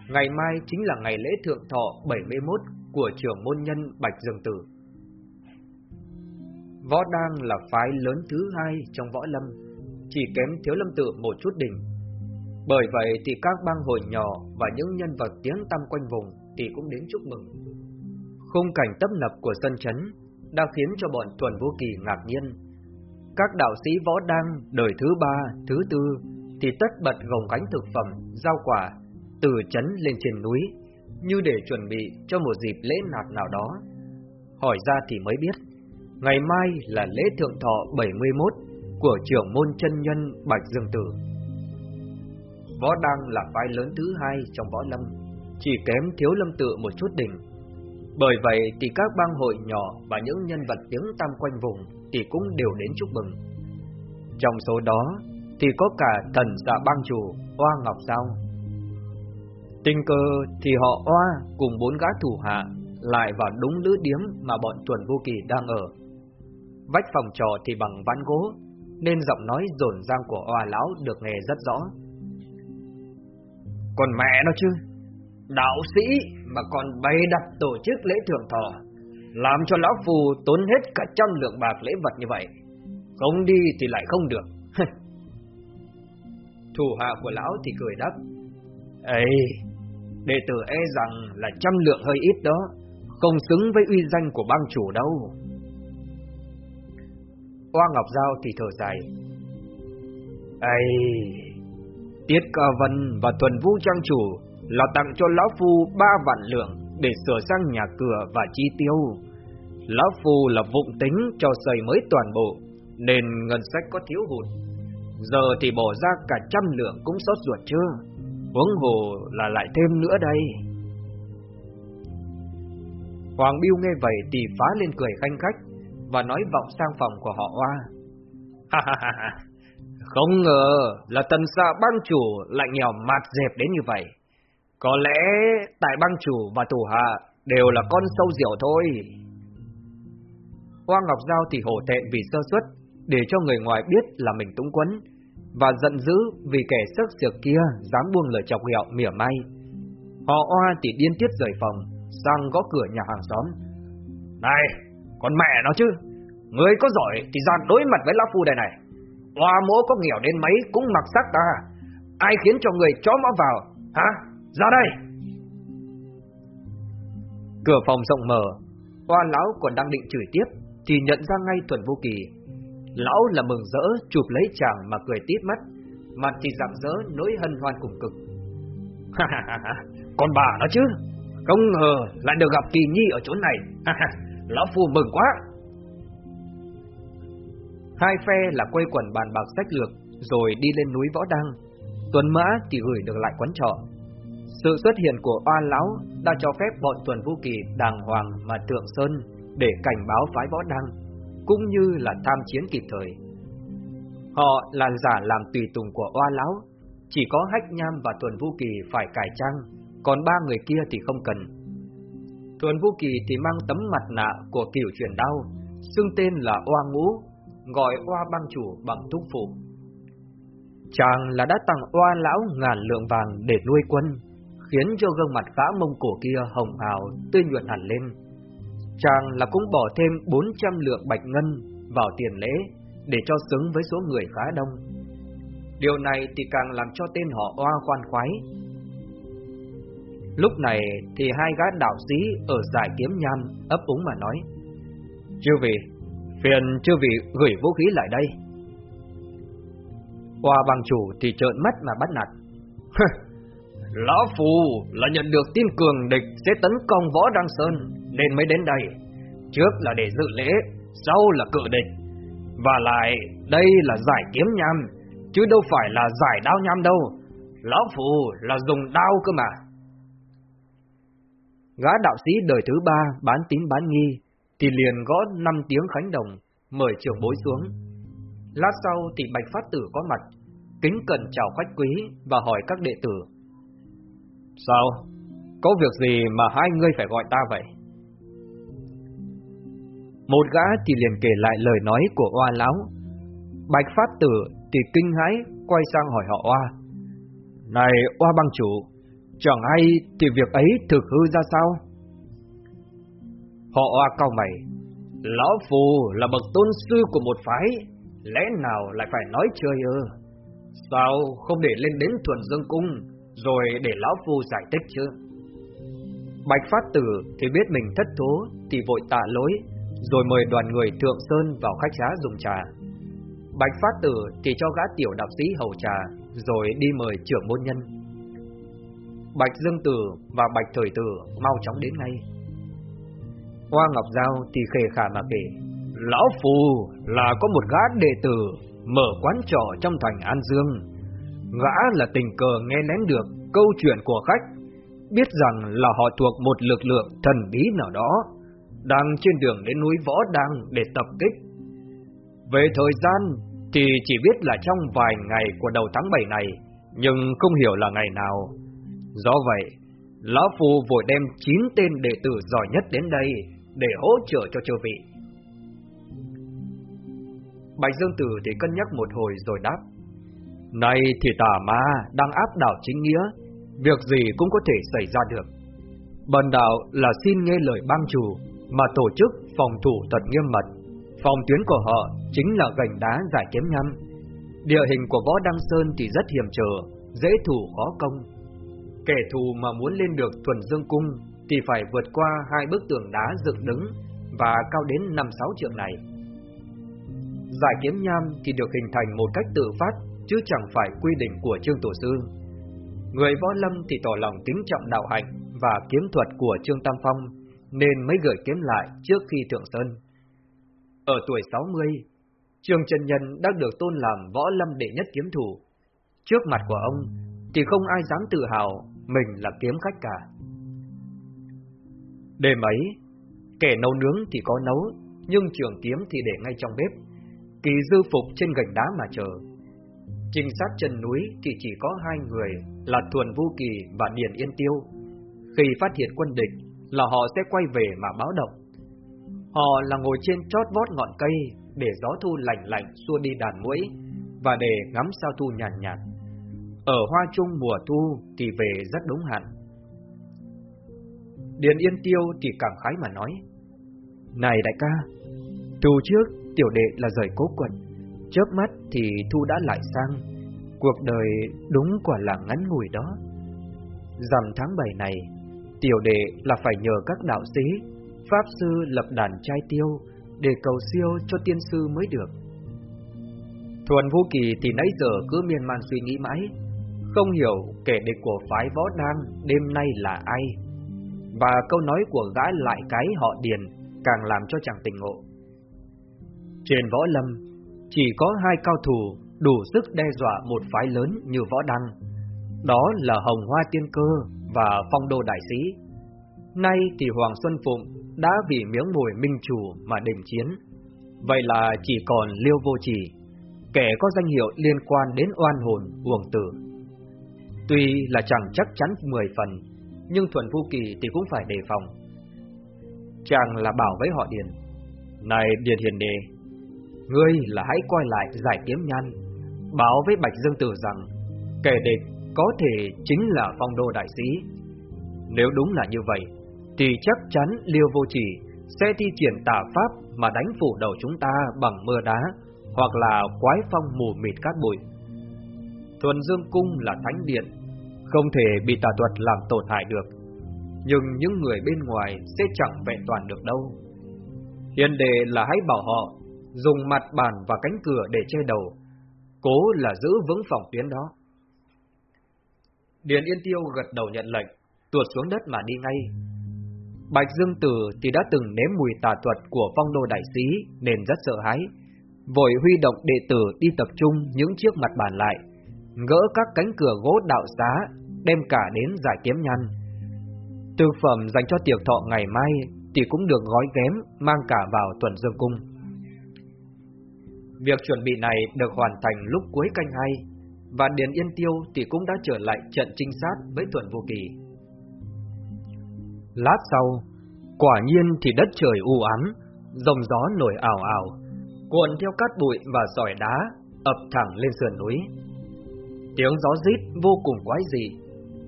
ngày mai chính là ngày lễ thượng thọ 71 của trưởng môn nhân Bạch Dương Tử. Võ Đang là phái lớn thứ hai trong võ lâm, chỉ kém thiếu lâm tự một chút đỉnh. Bởi vậy thì các bang hội nhỏ và những nhân vật tiếng tăm quanh vùng thì cũng đến chúc mừng. Khung cảnh tấp nập của sân chấn đã khiến cho bọn tuần vô kỳ ngạc nhiên. Các đạo sĩ võ đăng đời thứ ba, thứ tư thì tất bật gồng gánh thực phẩm, rau quả từ chấn lên trên núi như để chuẩn bị cho một dịp lễ nạt nào đó. Hỏi ra thì mới biết, ngày mai là lễ thượng thọ 71 của trưởng môn chân nhân Bạch Dương Tử. Võ Đăng là vai lớn thứ hai trong võ lâm, chỉ kém thiếu lâm tự một chút đỉnh. Bởi vậy thì các bang hội nhỏ và những nhân vật tiếng tam quanh vùng thì cũng đều đến chúc mừng. Trong số đó thì có cả thần dạ bang chủ Hoa Ngọc Giao Tình cờ thì họ oa cùng bốn gã thủ hạ lại vào đúng lữ điếm mà bọn chuẩn vô kỳ đang ở. Vách phòng trò thì bằng ván gỗ, nên giọng nói rồn rang của oa lão được nghe rất rõ. Còn mẹ nó chứ, đạo sĩ mà còn bày đặt tổ chức lễ thượng thọ, làm cho lão phù tốn hết cả trăm lượng bạc lễ vật như vậy. Không đi thì lại không được. [LAUGHS] Thủ hạ của lão thì cười đáp. Ê, Đệ tử e rằng là trăm lượng hơi ít đó, không xứng với uy danh của bang chủ đâu. Hoa Ngọc Giao thì thở dài. Ây, Tiết Ca Vân và Tuần Vũ Trang Chủ là tặng cho Lão Phu ba vạn lượng để sửa sang nhà cửa và chi tiêu. Lão Phu là vụng tính cho xây mới toàn bộ, nên ngân sách có thiếu hụt. Giờ thì bỏ ra cả trăm lượng cũng sót ruột chưa? Huống hồ là lại thêm nữa đây. Hoàng Biêu nghe vậy thì phá lên cười khanh khách và nói vọng sang phòng của họ Hoa. Ha ha ha ha, không ngờ là tần xa băng chủ lại nghèo mặt dẹp đến như vậy. Có lẽ tại băng chủ và thủ hạ đều là con sâu rượu thôi. Hoa Ngọc Giao thì hổ thẹn vì sơ suất, để cho người ngoài biết là mình túng quấn, và giận dữ vì kẻ sắc sược kia dám buông lời chọc ghẹo mỉa mai. Họ oa thì điên tiết rời phòng, sang gõ cửa nhà hàng xóm. Này, con mẹ nó chứ, người có giỏi thì ra đối mặt với lão phu đây này. Hoa mỗ có nghèo đến mấy cũng mặc sắc ta, ai khiến cho người chó mõ vào, hả? Ra đây! Cửa phòng rộng mở, hoa lão còn đang định chửi tiếp, thì nhận ra ngay Tuần Vô Kỳ. Lão là mừng rỡ chụp lấy chàng mà cười tít mắt, mặt thì rạng rỡ nỗi hân hoan cùng cực. Con bà nó chứ, không ngờ lại được gặp Kỳ Nhi ở chỗ này. Lão Phu mừng quá. Hai phe là quay quần bàn bạc sách lược, rồi đi lên núi Võ Đăng. Tuần Mã thì gửi được lại quán trọ. Sự xuất hiện của oa lão đã cho phép bọn Tuần Vũ Kỳ đàng hoàng mà tượng sơn để cảnh báo phái Võ Đăng, cũng như là tham chiến kịp thời. Họ là giả làm tùy tùng của oa lão, chỉ có Hách Nham và Tuần Vũ Kỳ phải cải trang, còn ba người kia thì không cần. Tuần Vũ Kỳ thì mang tấm mặt nạ của kiểu truyền đau, xưng tên là Oa Ngũ, gọi Oa băng chủ bằng thúc phụ. Chàng là đã tặng Oa lão ngàn lượng vàng để nuôi quân, khiến cho gương mặt gã mông cổ kia hồng hào, tươi nhuận hẳn lên. Chàng là cũng bỏ thêm 400 lượng bạch ngân vào tiền lễ để cho xứng với số người khá đông. Điều này thì càng làm cho tên họ oa khoan khoái. Lúc này thì hai gã đạo sĩ ở giải kiếm nham ấp úng mà nói Chư vị, phiền chư vị gửi vũ khí lại đây. Hoa bằng chủ thì trợn mắt mà bắt nạt Lão Phù là nhận được tin cường địch sẽ tấn công võ Đăng Sơn Nên mới đến đây. Trước là để dự lễ, sau là cự địch. Và lại đây là giải kiếm nham Chứ đâu phải là giải đao nham đâu. Lão Phù là dùng đao cơ mà. Gã đạo sĩ đời thứ ba bán tín bán nghi Thì liền gõ năm tiếng khánh đồng Mời trưởng bối xuống Lát sau thì Bạch Phát Tử có mặt Kính cẩn chào khách quý Và hỏi các đệ tử Sao? Có việc gì mà hai ngươi phải gọi ta vậy? Một gã thì liền kể lại lời nói của oa lão Bạch Phát Tử thì kinh hãi Quay sang hỏi họ oa Này oa băng chủ Chẳng hay thì việc ấy thực hư ra sao? Họ oa cao mày Lão Phù là bậc tôn sư của một phái, Lẽ nào lại phải nói chơi ư? Sao không để lên đến thuần dương cung, Rồi để Lão phù giải thích chứ? Bạch Phát Tử thì biết mình thất thố, Thì vội tạ lỗi, Rồi mời đoàn người Thượng Sơn vào khách giá dùng trà Bạch Phát Tử thì cho gã tiểu đạo sĩ hầu trà, Rồi đi mời trưởng môn nhân Bạch Dương Tử và Bạch Thời Tử mau chóng đến ngay. Hoa Ngọc Giao thì khề khả mà kể, Lão Phù là có một gã đệ tử mở quán trọ trong thành An Dương. Gã là tình cờ nghe lén được câu chuyện của khách, biết rằng là họ thuộc một lực lượng thần bí nào đó, đang trên đường đến núi Võ Đăng để tập kích. Về thời gian thì chỉ biết là trong vài ngày của đầu tháng 7 này, nhưng không hiểu là ngày nào. Do vậy, Lão Phu vội đem 9 tên đệ tử giỏi nhất đến đây để hỗ trợ cho chư vị. Bạch Dương Tử thì cân nhắc một hồi rồi đáp. Này thì tà ma đang áp đảo chính nghĩa, việc gì cũng có thể xảy ra được. Bần đạo là xin nghe lời bang chủ mà tổ chức phòng thủ thật nghiêm mật. Phòng tuyến của họ chính là gành đá giải kiếm nhâm Địa hình của võ Đăng Sơn thì rất hiểm trở, dễ thủ khó công. Kẻ thù mà muốn lên được thuần dương cung thì phải vượt qua hai bức tường đá dựng đứng và cao đến 5-6 trượng này. Giải kiếm nham thì được hình thành một cách tự phát chứ chẳng phải quy định của Trương Tổ Sư. Người võ lâm thì tỏ lòng kính trọng đạo hạnh và kiếm thuật của Trương Tam Phong nên mới gửi kiếm lại trước khi thượng sơn. Ở tuổi 60, Trương Trần Nhân đã được tôn làm võ lâm đệ nhất kiếm thủ. Trước mặt của ông thì không ai dám tự hào mình là kiếm khách cả. Đêm ấy, kẻ nấu nướng thì có nấu, nhưng trường kiếm thì để ngay trong bếp, kỳ dư phục trên gành đá mà chờ. Trinh sát chân núi thì chỉ có hai người là Thuần Vu Kỳ và Điền Yên Tiêu. Khi phát hiện quân địch là họ sẽ quay về mà báo động. Họ là ngồi trên chót vót ngọn cây để gió thu lạnh lạnh xua đi đàn muỗi, và để ngắm sao thu nhàn nhạt, nhạt. Ở hoa trung mùa thu thì về rất đúng hạn. Điền Yên Tiêu thì cảm khái mà nói, Này đại ca, từ trước tiểu đệ là rời cố quận, chớp mắt thì thu đã lại sang, cuộc đời đúng quả là ngắn ngủi đó. Rằm tháng 7 này, tiểu đệ là phải nhờ các đạo sĩ, pháp sư lập đàn trai tiêu để cầu siêu cho tiên sư mới được. Thuần Vũ Kỳ thì nãy giờ cứ miên man suy nghĩ mãi, không hiểu kẻ địch của phái võ đang đêm nay là ai. Và câu nói của gã lại cái họ Điền càng làm cho chàng tình ngộ. Trên võ lâm, chỉ có hai cao thủ đủ sức đe dọa một phái lớn như võ đăng. Đó là Hồng Hoa Tiên Cơ và Phong Đô Đại Sĩ. Nay thì Hoàng Xuân Phụng đã vì miếng mồi minh chủ mà đình chiến. Vậy là chỉ còn Liêu Vô Chỉ, kẻ có danh hiệu liên quan đến oan hồn uổng tử. Tuy là chẳng chắc chắn mười phần, nhưng Thuần Vu Kỳ thì cũng phải đề phòng. Chàng là bảo với họ Điền. Này Điền Hiền Đề, ngươi là hãy quay lại giải kiếm nhan, báo với Bạch Dương Tử rằng kẻ địch có thể chính là phong đô đại sĩ. Nếu đúng là như vậy, thì chắc chắn Liêu Vô Chỉ sẽ thi triển tà pháp mà đánh phủ đầu chúng ta bằng mưa đá, hoặc là quái phong mù mịt cát bụi. Thuần Dương Cung là thánh điện, không thể bị tà thuật làm tổn hại được, nhưng những người bên ngoài sẽ chẳng vẹn toàn được đâu. Hiền đề là hãy bảo họ dùng mặt bàn và cánh cửa để che đầu, cố là giữ vững phòng tuyến đó. Điền Yên Tiêu gật đầu nhận lệnh, tuột xuống đất mà đi ngay. Bạch Dương Tử thì đã từng nếm mùi tà thuật của phong đô đại sĩ nên rất sợ hãi, vội huy động đệ tử đi tập trung những chiếc mặt bàn lại, gỡ các cánh cửa gỗ đạo xá, đem cả đến giải kiếm nhăn. Tư phẩm dành cho tiệc thọ ngày mai thì cũng được gói ghém mang cả vào tuần dương cung. Việc chuẩn bị này được hoàn thành lúc cuối canh hai, và Điền Yên Tiêu thì cũng đã trở lại trận trinh sát với Tuần Vô Kỳ. Lát sau, quả nhiên thì đất trời u ám, dòng gió nổi ảo ảo, cuộn theo cát bụi và sỏi đá, ập thẳng lên sườn núi. Tiếng gió rít vô cùng quái dị,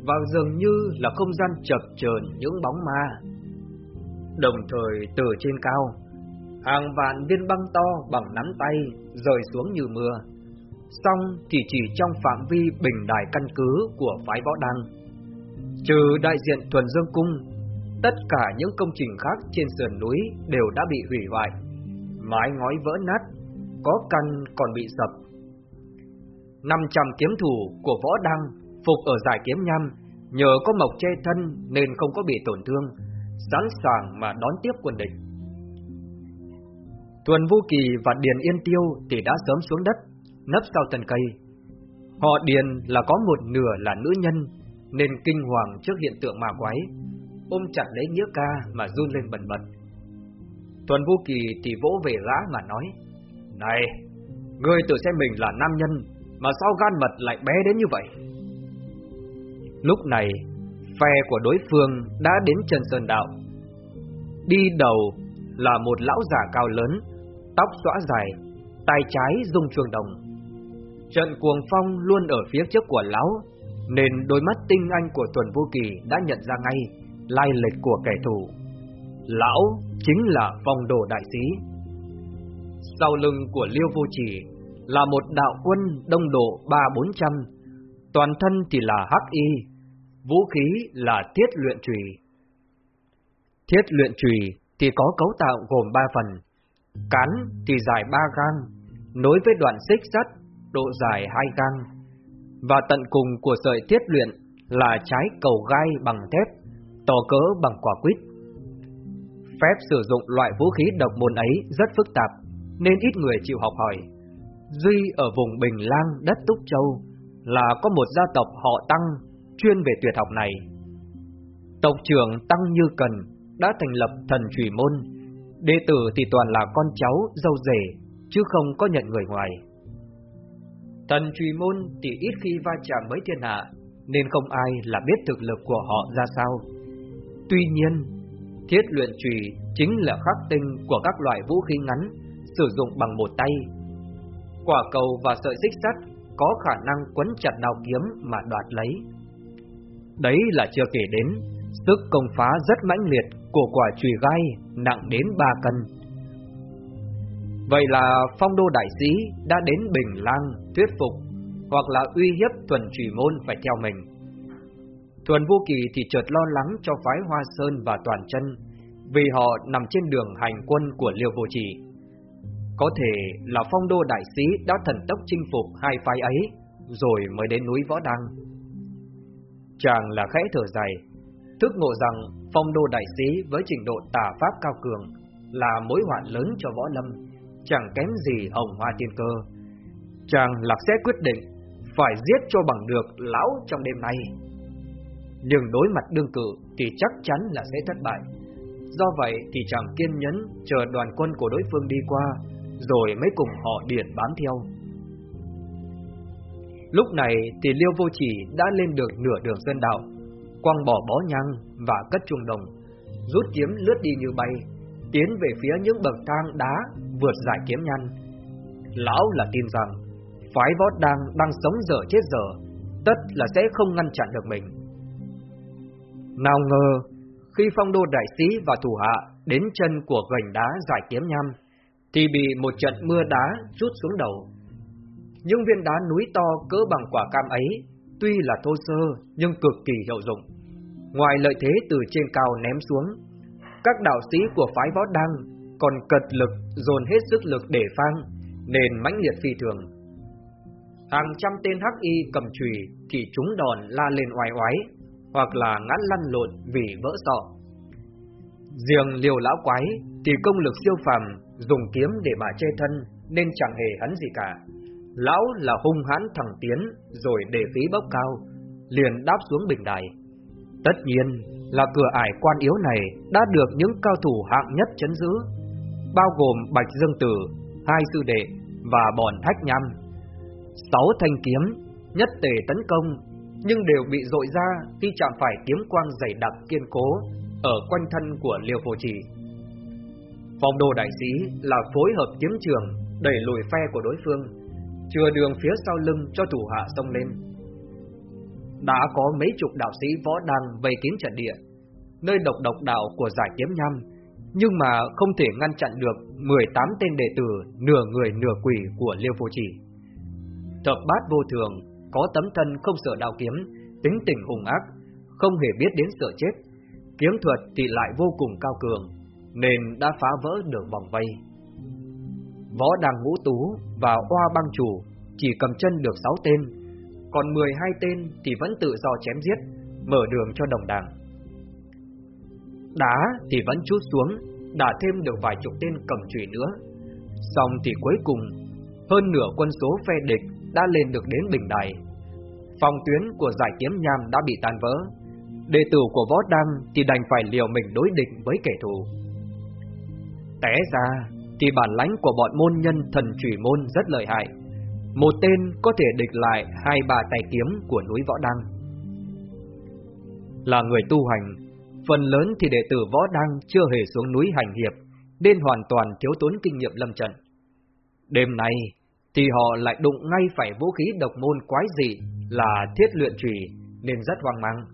và dường như là không gian chập chờn những bóng ma. Đồng thời từ trên cao, hàng vạn viên băng to bằng nắm tay rơi xuống như mưa. Xong thì chỉ trong phạm vi bình đài căn cứ của phái võ đăng. Trừ đại diện thuần dương cung, tất cả những công trình khác trên sườn núi đều đã bị hủy hoại. Mái ngói vỡ nát, có căn còn bị sập. 500 kiếm thủ của võ đăng phục ở giải kiếm nham, nhờ có mộc che thân nên không có bị tổn thương, sẵn sàng mà đón tiếp quân địch. Tuần Vũ Kỳ và Điền Yên Tiêu thì đã sớm xuống đất, nấp sau tần cây. Họ Điền là có một nửa là nữ nhân, nên kinh hoàng trước hiện tượng ma quái, ôm chặt lấy nghĩa ca mà run lên bần bật. Tuần Vũ Kỳ thì vỗ về gã mà nói, Này, ngươi tự xem mình là nam nhân, mà sao gan mật lại bé đến như vậy? Lúc này, phe của đối phương đã đến Trần Sơn Đạo. Đi đầu là một lão già cao lớn, tóc xõa dài, tay trái dùng trường đồng. Trận cuồng phong luôn ở phía trước của lão, nên đôi mắt tinh anh của Tuần Vô Kỳ đã nhận ra ngay lai lịch của kẻ thù. Lão chính là phong đồ đại sĩ. Sau lưng của Liêu Vô Chỉ là một đạo quân đông độ ba bốn trăm, toàn thân thì là hắc y, vũ khí là thiết luyện trùy. Thiết luyện trùy thì có cấu tạo gồm ba phần, cán thì dài ba gang, nối với đoạn xích sắt độ dài hai gang, và tận cùng của sợi thiết luyện là trái cầu gai bằng thép, to cỡ bằng quả quýt. Phép sử dụng loại vũ khí độc môn ấy rất phức tạp, nên ít người chịu học hỏi. Duy ở vùng Bình Lang đất Túc Châu là có một gia tộc họ Tăng chuyên về tuyệt học này. Tộc trưởng Tăng Như Cần đã thành lập thần trùy môn, đệ tử thì toàn là con cháu, dâu rể, chứ không có nhận người ngoài. Thần trùy môn thì ít khi va chạm với thiên hạ, nên không ai là biết thực lực của họ ra sao. Tuy nhiên, thiết luyện trùy chính là khắc tinh của các loại vũ khí ngắn sử dụng bằng một tay. quả cầu và sợi xích sắt có khả năng quấn chặt đao kiếm mà đoạt lấy. Đấy là chưa kể đến, sức công phá rất mãnh liệt của quả chùy gai nặng đến 3 cân. Vậy là phong đô đại sĩ đã đến Bình Lang thuyết phục hoặc là uy hiếp Thuần trùy môn phải theo mình. Thuần vô kỳ thì chợt lo lắng cho phái Hoa Sơn và Toàn chân vì họ nằm trên đường hành quân của Liêu Vô Trì. Có thể là phong đô đại sĩ đã thần tốc chinh phục hai phái ấy rồi mới đến núi Võ Đăng. Chàng là khẽ thở dài, thức ngộ rằng phong đô đại sĩ với trình độ tà pháp cao cường là mối hoạn lớn cho võ lâm, chẳng kém gì hồng hoa tiên cơ. Chàng lạc sẽ quyết định phải giết cho bằng được lão trong đêm nay. Nhưng đối mặt đương cự thì chắc chắn là sẽ thất bại. Do vậy thì chàng kiên nhẫn chờ đoàn quân của đối phương đi qua, rồi mới cùng họ điển bám theo. Lúc này thì Liêu Vô Chỉ đã lên được nửa đường dân đạo, quăng bỏ bó nhang và cất chuông đồng, rút kiếm lướt đi như bay, tiến về phía những bậc thang đá vượt giải kiếm nhăn. Lão là tin rằng phái võ đang đang sống dở chết dở, tất là sẽ không ngăn chặn được mình. Nào ngờ, khi phong đô đại sĩ và thủ hạ đến chân của gành đá giải kiếm nhăn, thì bị một trận mưa đá rút xuống đầu. Những viên đá núi to cỡ bằng quả cam ấy, tuy là thô sơ nhưng cực kỳ hiệu dụng. Ngoài lợi thế từ trên cao ném xuống, các đạo sĩ của phái võ đăng còn cật lực dồn hết sức lực để phang, nên mãnh liệt phi thường. Hàng trăm tên hắc y cầm chùy thì chúng đòn la lên oai oái, hoặc là ngã lăn lộn vì vỡ sọ. Riêng liều lão quái thì công lực siêu phàm, dùng kiếm để mà che thân nên chẳng hề hắn gì cả. Lão là hung hãn thẳng tiến rồi để phí bốc cao, liền đáp xuống bình đài. Tất nhiên là cửa ải quan yếu này đã được những cao thủ hạng nhất chấn giữ, bao gồm Bạch Dương Tử, hai sư đệ và bọn thách Nham. Sáu thanh kiếm, nhất tề tấn công, nhưng đều bị dội ra khi chạm phải kiếm quang dày đặc kiên cố ở quanh thân của Liêu Phổ Chỉ. Phong đồ đại sĩ là phối hợp kiếm trường đẩy lùi phe của đối phương, chừa đường phía sau lưng cho thủ hạ xông lên. Đã có mấy chục đạo sĩ võ đăng vây kín trận địa, nơi độc độc đạo của giải kiếm nhăm, nhưng mà không thể ngăn chặn được 18 tên đệ tử nửa người nửa quỷ của Liêu Vô Chỉ. Thập bát vô thường, có tấm thân không sợ đạo kiếm, tính tình hùng ác, không hề biết đến sợ chết, kiếm thuật thì lại vô cùng cao cường, nên đã phá vỡ được vòng vây. Võ đằng ngũ tú và oa băng chủ chỉ cầm chân được 6 tên, còn 12 tên thì vẫn tự do chém giết, mở đường cho đồng đảng. Đá thì vẫn chút xuống, đã thêm được vài chục tên cầm chùy nữa. Xong thì cuối cùng, hơn nửa quân số phe địch đã lên được đến bình đài. Phòng tuyến của giải kiếm nham đã bị tan vỡ. Đệ tử của võ đăng thì đành phải liều mình đối địch với kẻ thù. Té ra thì bản lãnh của bọn môn nhân thần trùy môn rất lợi hại. Một tên có thể địch lại hai ba tay kiếm của núi võ đăng. Là người tu hành, phần lớn thì đệ tử võ đăng chưa hề xuống núi hành hiệp, nên hoàn toàn thiếu tốn kinh nghiệm lâm trận. Đêm nay thì họ lại đụng ngay phải vũ khí độc môn quái dị là thiết luyện trùy nên rất hoang mang.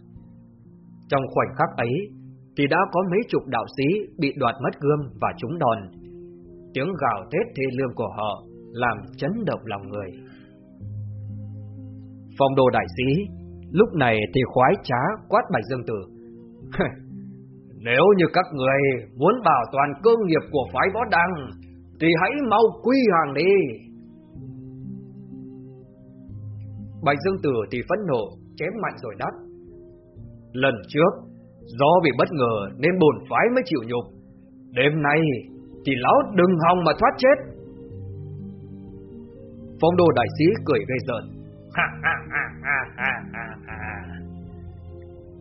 Trong khoảnh khắc ấy thì đã có mấy chục đạo sĩ bị đoạt mất gươm và trúng đòn. Tiếng gào thét thê lương của họ làm chấn động lòng người. Phong đồ đại sĩ lúc này thì khoái trá quát Bạch Dương Tử. [LAUGHS] Nếu như các người muốn bảo toàn cơ nghiệp của phái võ đăng thì hãy mau quy hàng đi. Bạch Dương Tử thì phẫn nộ, chém mạnh rồi đáp. Lần trước, do bị bất ngờ nên bổn phái mới chịu nhục. Đêm nay thì lão đừng hòng mà thoát chết. Phong đồ đại sĩ cười gây giận.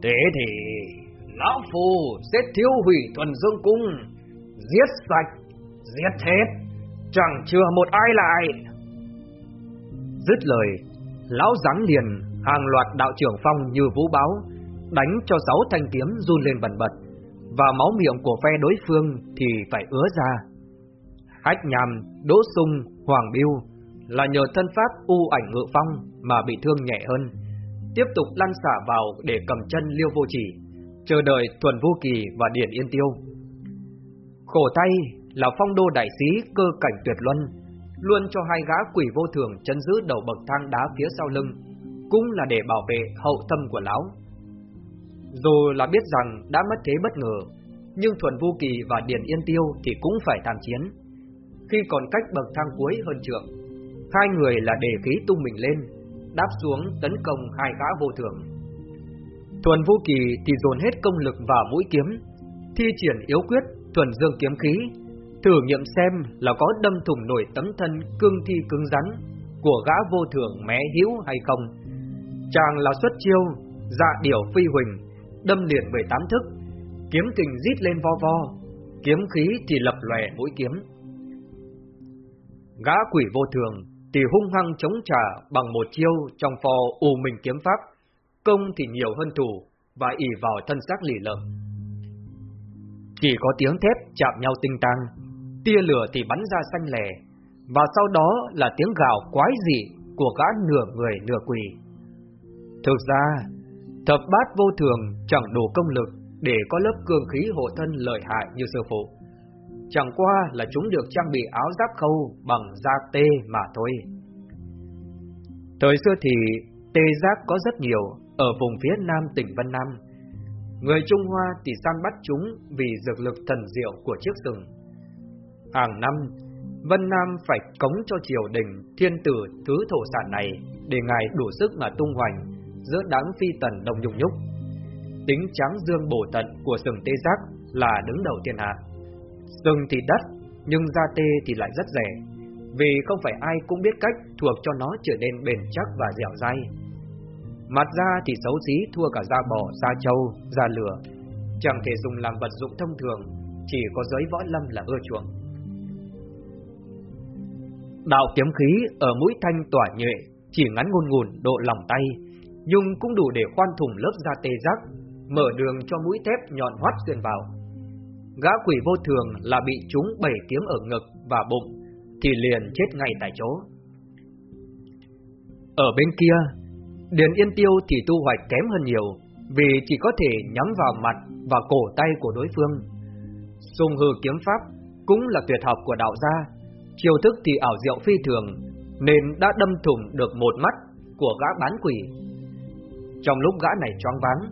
Thế thì lão phù sẽ thiêu hủy thuần dương cung, giết sạch, giết hết, chẳng chừa một ai lại. Dứt lời, lão giáng liền hàng loạt đạo trưởng phong như vũ báo, đánh cho sáu thanh kiếm run lên bần bật, và máu miệng của phe đối phương thì phải ứa ra. Hách nhằm, đỗ sung, hoàng biêu, là nhờ thân pháp u ảnh ngự phong mà bị thương nhẹ hơn, tiếp tục lăn xả vào để cầm chân liêu vô chỉ, chờ đợi Thuần Vô Kỳ và Điển Yên Tiêu. Khổ tay là phong đô đại sĩ cơ cảnh tuyệt luân, luôn cho hai gã quỷ vô thường chân giữ đầu bậc thang đá phía sau lưng, cũng là để bảo vệ hậu tâm của lão. Dù là biết rằng đã mất thế bất ngờ, nhưng Thuần vu Kỳ và Điền Yên Tiêu thì cũng phải tham chiến. Khi còn cách bậc thang cuối hơn trượng, hai người là đề khí tung mình lên, đáp xuống tấn công hai gã vô thường. Thuần vu Kỳ thì dồn hết công lực vào mũi kiếm, thi triển yếu quyết Thuần Dương kiếm khí, thử nghiệm xem là có đâm thủng nổi tấm thân cương thi cứng rắn của gã vô thường mé hữu hay không. Chàng là xuất chiêu, dạ điểu phi huỳnh, đâm liền 18 thức, kiếm kình rít lên vo vo, kiếm khí thì lập lòe mũi kiếm. Gã quỷ vô thường thì hung hăng chống trả bằng một chiêu trong phò u minh kiếm pháp, công thì nhiều hơn thủ và ỉ vào thân xác lì lợm. Chỉ có tiếng thép chạm nhau tinh tăng, tia lửa thì bắn ra xanh lè, và sau đó là tiếng gào quái dị của gã nửa người nửa quỷ. Thực ra, thập bát vô thường chẳng đủ công lực để có lớp cương khí hộ thân lợi hại như sư phụ. Chẳng qua là chúng được trang bị áo giáp khâu bằng da tê mà thôi. Thời xưa thì tê giác có rất nhiều ở vùng phía nam tỉnh Vân Nam. Người Trung Hoa thì săn bắt chúng vì dược lực thần diệu của chiếc rừng. Hàng năm, Vân Nam phải cống cho triều đình thiên tử thứ thổ sản này để ngài đủ sức mà tung hoành giữa đám phi tần đồng nhung nhúc. Tính trắng dương bổ tận của sừng tê giác là đứng đầu thiên hạ. Sừng thì đắt, nhưng da tê thì lại rất rẻ, vì không phải ai cũng biết cách thuộc cho nó trở nên bền chắc và dẻo dai. Mặt da thì xấu xí thua cả da bò, da trâu, da lửa, chẳng thể dùng làm vật dụng thông thường, chỉ có giới võ lâm là ưa chuộng. Đạo kiếm khí ở mũi thanh tỏa nhuệ, chỉ ngắn ngôn ngùn độ lòng tay, nhưng cũng đủ để khoan thủng lớp da tê giác, mở đường cho mũi thép nhọn hoắt xuyên vào. Gã quỷ vô thường là bị chúng bảy kiếm ở ngực và bụng, thì liền chết ngay tại chỗ. Ở bên kia, Điền Yên Tiêu thì tu hoạch kém hơn nhiều, vì chỉ có thể nhắm vào mặt và cổ tay của đối phương. Sùng hư kiếm pháp cũng là tuyệt học của đạo gia, chiêu thức thì ảo diệu phi thường, nên đã đâm thủng được một mắt của gã bán quỷ. Trong lúc gã này choáng váng,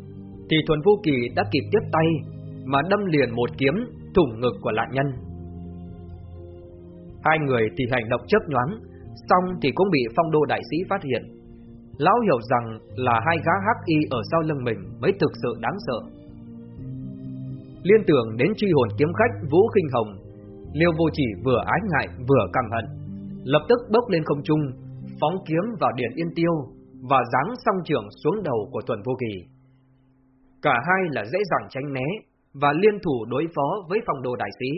thì Thuần Vô Kỳ đã kịp tiếp tay mà đâm liền một kiếm thủng ngực của nạn nhân. Hai người thì hành động chớp nhoáng, xong thì cũng bị phong đô đại sĩ phát hiện. Lão hiểu rằng là hai gã hắc y ở sau lưng mình mới thực sự đáng sợ. Liên tưởng đến truy hồn kiếm khách Vũ Kinh Hồng, Liêu Vô Chỉ vừa ái ngại vừa căm hận, lập tức bốc lên không trung, phóng kiếm vào điện Yên Tiêu và giáng song trưởng xuống đầu của Tuần Vô Kỳ. Cả hai là dễ dàng tránh né và liên thủ đối phó với phong đồ đại sĩ.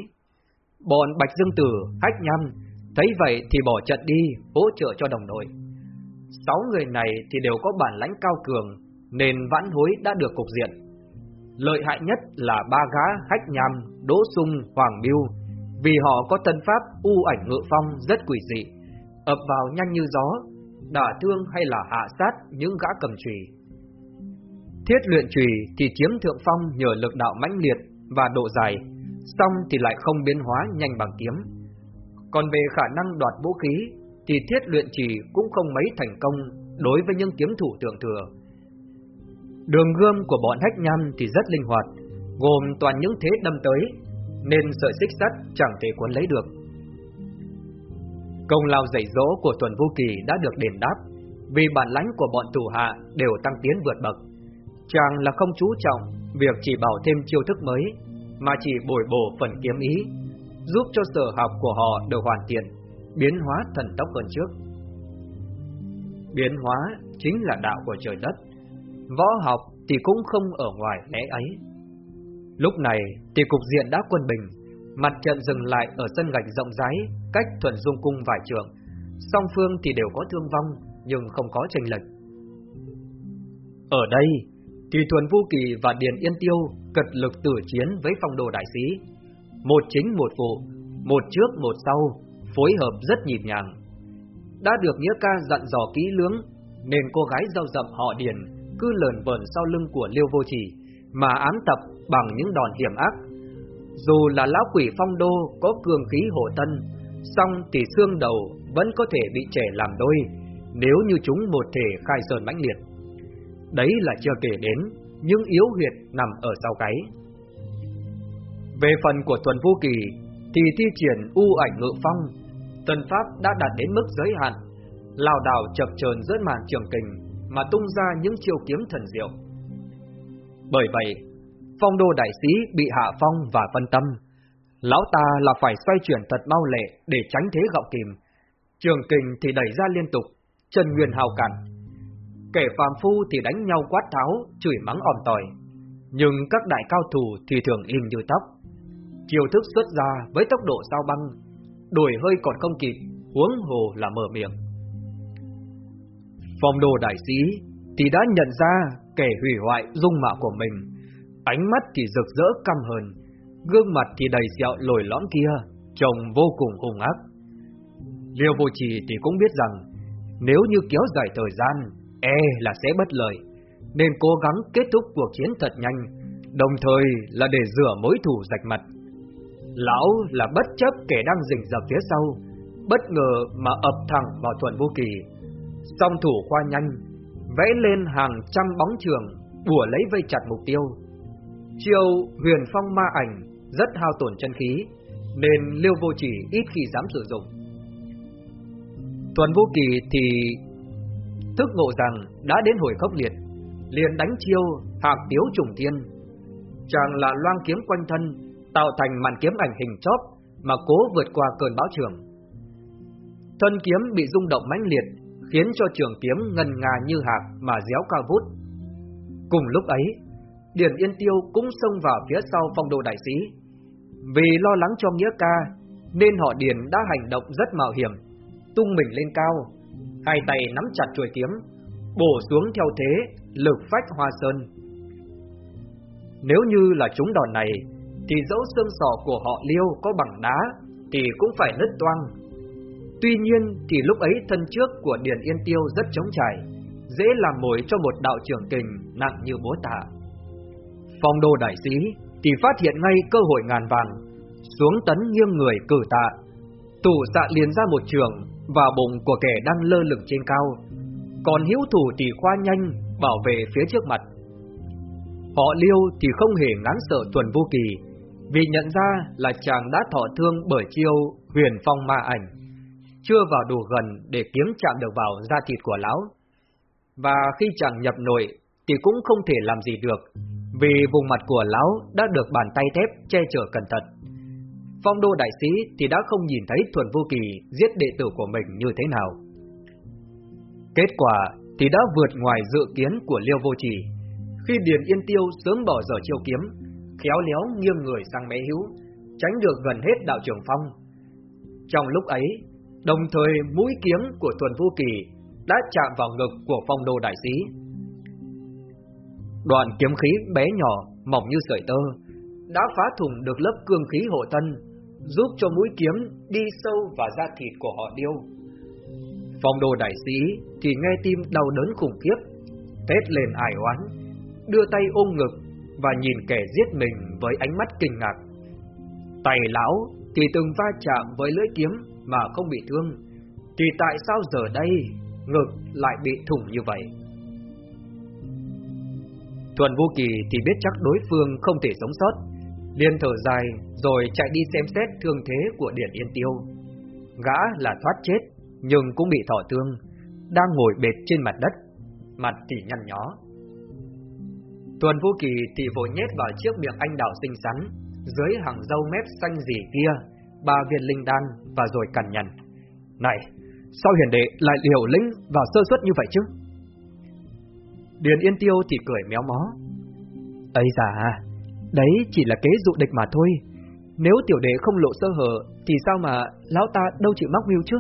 Bọn Bạch Dương Tử, Hách nhâm thấy vậy thì bỏ trận đi hỗ trợ cho đồng đội. Sáu người này thì đều có bản lãnh cao cường nên vãn hối đã được cục diện. Lợi hại nhất là ba gã Hách nhâm, Đỗ Sung, Hoàng Biêu vì họ có tân pháp u ảnh ngự phong rất quỷ dị, ập vào nhanh như gió, đả thương hay là hạ sát những gã cầm chùy. Thiết luyện chùy thì chiếm thượng phong nhờ lực đạo mãnh liệt và độ dài, song thì lại không biến hóa nhanh bằng kiếm. Còn về khả năng đoạt vũ khí thì thiết luyện trì cũng không mấy thành công đối với những kiếm thủ tưởng thừa. Đường gươm của bọn hách nham thì rất linh hoạt, gồm toàn những thế đâm tới, nên sợi xích sắt chẳng thể cuốn lấy được. Công lao dạy dỗ của tuần vô kỳ đã được đền đáp, vì bản lãnh của bọn tù hạ đều tăng tiến vượt bậc. Chàng là không chú trọng việc chỉ bảo thêm chiêu thức mới, mà chỉ bồi bổ phần kiếm ý, giúp cho sở học của họ được hoàn thiện, biến hóa thần tốc hơn trước. Biến hóa chính là đạo của trời đất, võ học thì cũng không ở ngoài lẽ ấy. Lúc này thì cục diện đã quân bình, mặt trận dừng lại ở sân gạch rộng rãi, cách thuần dung cung vài trường. Song phương thì đều có thương vong, nhưng không có tranh lệch. Ở đây, thì Thuần Vu Kỳ và Điền Yên Tiêu cật lực tử chiến với phong đồ đại sĩ. Một chính một phụ, một trước một sau, phối hợp rất nhịp nhàng. đã được Nghĩa ca dặn dò kỹ lưỡng, nên cô gái rau rậm họ Điền cứ lờn vờn sau lưng của Liêu Vô Chỉ mà ám tập bằng những đòn hiểm ác. Dù là lão quỷ phong đô có cường khí hộ thân, song thì xương đầu vẫn có thể bị trẻ làm đôi nếu như chúng một thể khai sơn mãnh liệt. Đấy là chưa kể đến những yếu huyệt nằm ở sau gáy. Về phần của Tuần Vô Kỳ thì thi triển u ảnh ngự phong, tần pháp đã đạt đến mức giới hạn, lao đảo chập chờn giữa màn trường kình mà tung ra những chiêu kiếm thần diệu. Bởi vậy, phong đô đại sĩ bị hạ phong và phân tâm. Lão ta là phải xoay chuyển thật mau lệ để tránh thế gọng kìm. Trường kình thì đẩy ra liên tục, Trần Nguyên hào cản. Kẻ phàm phu thì đánh nhau quát tháo, chửi mắng òm tỏi. Nhưng các đại cao thủ thì thường im như tóc. Chiều thức xuất ra với tốc độ sao băng, đuổi hơi còn không kịp, huống hồ là mở miệng. Phong đồ đại sĩ thì đã nhận ra kẻ hủy hoại dung mạo của mình, ánh mắt thì rực rỡ căm hờn, gương mặt thì đầy sẹo lồi lõm kia, trông vô cùng hung ác. Liêu vô trì thì cũng biết rằng, nếu như kéo dài thời gian, e là sẽ bất lợi, nên cố gắng kết thúc cuộc chiến thật nhanh, đồng thời là để rửa mối thù rạch mặt. Lão là bất chấp kẻ đang rình rập phía sau, bất ngờ mà ập thẳng vào thuận vô kỳ. Song thủ khoa nhanh, vẽ lên hàng trăm bóng trường, bùa lấy vây chặt mục tiêu. Chiêu huyền phong ma ảnh rất hao tổn chân khí, nên liêu vô chỉ ít khi dám sử dụng. Tuần vô kỳ thì thức ngộ rằng đã đến hồi khốc liệt, liền đánh chiêu hạc tiếu trùng thiên. Chàng là loang kiếm quanh thân, tạo thành màn kiếm ảnh hình chóp mà cố vượt qua cơn bão trường. Thân kiếm bị rung động mãnh liệt, khiến cho trường kiếm ngân ngà như hạc mà réo cao vút. Cùng lúc ấy, Điền Yên Tiêu cũng xông vào phía sau phong đồ đại sĩ. Vì lo lắng cho Nghĩa ca, nên họ Điền đã hành động rất mạo hiểm, tung mình lên cao, hai tay nắm chặt chuôi kiếm, bổ xuống theo thế lực phách hoa sơn. Nếu như là chúng đòn này, thì dẫu xương sọ của họ liêu có bằng đá thì cũng phải nứt toang. Tuy nhiên thì lúc ấy thân trước của Điền Yên Tiêu rất chống trải, dễ làm mồi cho một đạo trưởng kình nặng như búa tạ. Phong đô đại sĩ thì phát hiện ngay cơ hội ngàn vàng, xuống tấn nghiêng người cử tạ, tủ xạ dạ liền ra một trường vào bụng của kẻ đang lơ lửng trên cao, còn hữu thủ thì khoa nhanh bảo vệ phía trước mặt. Họ liêu thì không hề ngán sợ tuần vô kỳ, vì nhận ra là chàng đã thọ thương bởi chiêu huyền phong ma ảnh, chưa vào đủ gần để kiếm chạm được vào da thịt của lão. Và khi chàng nhập nội thì cũng không thể làm gì được, vì vùng mặt của lão đã được bàn tay thép che chở cẩn thận. Phong đô đại sĩ thì đã không nhìn thấy thuần vô kỳ giết đệ tử của mình như thế nào. Kết quả thì đã vượt ngoài dự kiến của Liêu Vô Trì. Khi Điền Yên Tiêu sớm bỏ dở chiêu kiếm, khéo léo nghiêng người sang mé hữu, tránh được gần hết đạo trưởng phong. Trong lúc ấy, đồng thời mũi kiếm của thuần Vô Kỳ đã chạm vào ngực của phong đô đại sĩ. Đoạn kiếm khí bé nhỏ, mỏng như sợi tơ, đã phá thủng được lớp cương khí hộ thân, giúp cho mũi kiếm đi sâu vào da thịt của họ điêu. Phong đồ đại sĩ thì nghe tim đau đớn khủng khiếp, thét lên ải oán, đưa tay ôm ngực và nhìn kẻ giết mình với ánh mắt kinh ngạc. Tay lão thì từng va chạm với lưỡi kiếm mà không bị thương, thì tại sao giờ đây ngực lại bị thủng như vậy? Thuần Vô Kỳ thì biết chắc đối phương không thể sống sót, liền thở dài rồi chạy đi xem xét thương thế của Điển Yên Tiêu. Gã là thoát chết, nhưng cũng bị thọ thương, đang ngồi bệt trên mặt đất, mặt thì nhăn nhó. Tuần Vô Kỳ thì vội nhét vào chiếc miệng anh đào xinh xắn, dưới hàng dâu mép xanh dì kia, ba viên linh đan và rồi cằn nhằn. Này, sao hiền đệ lại liều lĩnh và sơ suất như vậy chứ? Điền Yên Tiêu thì cười méo mó. ấy dạ, đấy chỉ là kế dụ địch mà thôi. Nếu tiểu đệ không lộ sơ hở, thì sao mà lão ta đâu chịu mắc mưu chứ?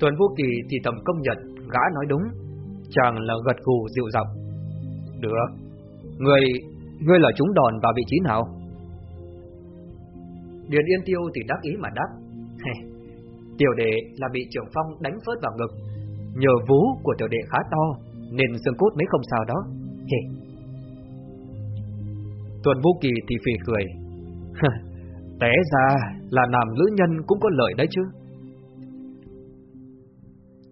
Tuần Vô Kỳ thì tầm công nhận, gã nói đúng, chàng là gật gù dịu giọng. Được, người, ngươi là chúng đòn vào vị trí nào? Điền Yên Tiêu thì đắc ý mà đáp. [LAUGHS] Tiểu đệ là bị trưởng phong đánh phớt vào ngực Nhờ vú của tiểu đệ khá to, Nên xương cốt mới không sao đó. Hề. Tuần Vũ Kỳ thì phì cười. [LAUGHS] Té ra là làm nữ nhân cũng có lợi đấy chứ.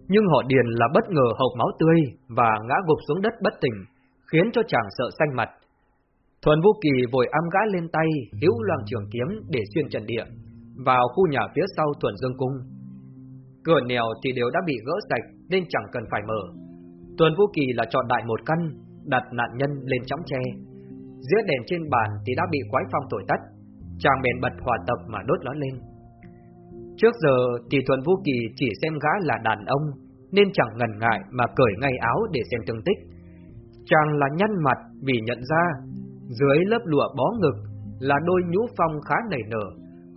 Nhưng họ điền là bất ngờ hộc máu tươi Và ngã gục xuống đất bất tỉnh, Khiến cho chàng sợ xanh mặt. Thuần Vũ Kỳ vội am gã lên tay Hiếu loang trường kiếm để xuyên trần địa, Vào khu nhà phía sau Thuần Dương Cung. Cửa nèo thì đều đã bị gỡ sạch Nên chẳng cần phải mở. Tuần Vũ Kỳ là chọn đại một căn, Đặt nạn nhân lên chõng tre. Giữa đèn trên bàn thì đã bị quái phong thổi tắt, Chàng bèn bật hòa tập mà đốt nó lên. Trước giờ thì tuần Vũ Kỳ chỉ xem gã là đàn ông, Nên chẳng ngần ngại mà cởi ngay áo để xem tương tích. Chàng là nhăn mặt vì nhận ra Dưới lớp lụa bó ngực là đôi nhũ phong khá nảy nở,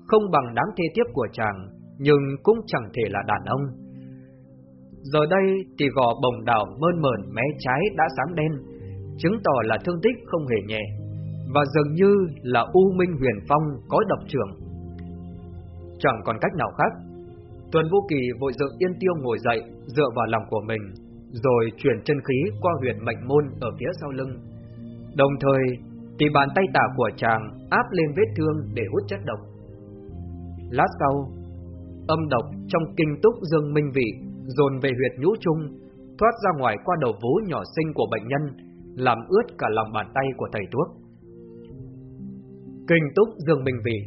Không bằng đáng thê tiếp của chàng. Nhưng cũng chẳng thể là đàn ông. Giờ đây thì gò bồng đảo mơn mờn mé trái đã sám đen, Chứng tỏ là thương tích không hề nhẹ, Và dường như là U Minh Huyền Phong có độc trưởng. Chẳng còn cách nào khác, Tuần Vũ Kỳ vội dựng yên tiêu ngồi dậy, Dựa vào lòng của mình, Rồi chuyển chân khí qua huyền mệnh môn ở phía sau lưng. Đồng thời, thì bàn tay tả của chàng áp lên vết thương để hút chất độc. Lát sau Âm độc trong kinh túc dương minh vị dồn về huyệt nhũ trung, thoát ra ngoài qua đầu vú nhỏ xinh của bệnh nhân, làm ướt cả lòng bàn tay của thầy thuốc. Kinh túc dương minh vị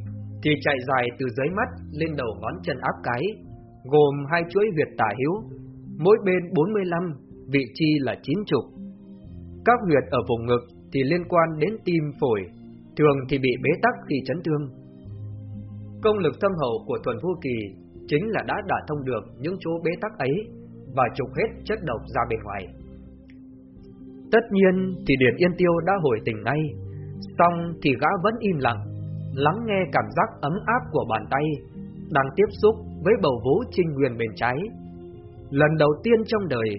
thì chạy dài từ dưới mắt lên đầu ngón chân áp cái, gồm hai chuỗi huyệt tả hiếu, mỗi bên 45, vị chi là 90. Các huyệt ở vùng ngực thì liên quan đến tim phổi, thường thì bị bế tắc khi chấn thương. Công lực thâm hậu của Thuần Phu Kỳ chính là đã đả thông được những chỗ bế tắc ấy và trục hết chất độc ra bên ngoài. Tất nhiên thì Điền Yên Tiêu đã hồi tỉnh ngay, xong thì gã vẫn im lặng, lắng nghe cảm giác ấm áp của bàn tay đang tiếp xúc với bầu vú trinh nguyên bên trái. Lần đầu tiên trong đời,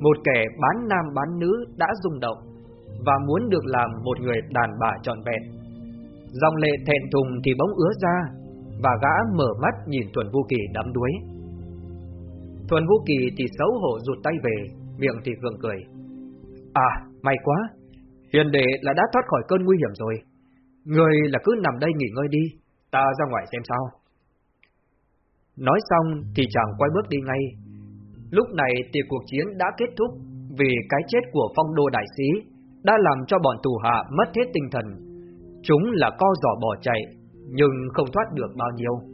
một kẻ bán nam bán nữ đã rung động và muốn được làm một người đàn bà trọn vẹn. Dòng lệ thẹn thùng thì bỗng ứa ra, và gã mở mắt nhìn Thuần Vũ Kỳ đắm đuối. Thuần Vũ Kỳ thì xấu hổ rụt tay về, miệng thì gượng cười. À, may quá, hiền đệ là đã thoát khỏi cơn nguy hiểm rồi. Người là cứ nằm đây nghỉ ngơi đi, ta ra ngoài xem sao. Nói xong thì chàng quay bước đi ngay. Lúc này thì cuộc chiến đã kết thúc vì cái chết của phong đô đại sĩ đã làm cho bọn tù hạ mất hết tinh thần. Chúng là co giỏ bỏ chạy nhưng không thoát được bao nhiêu.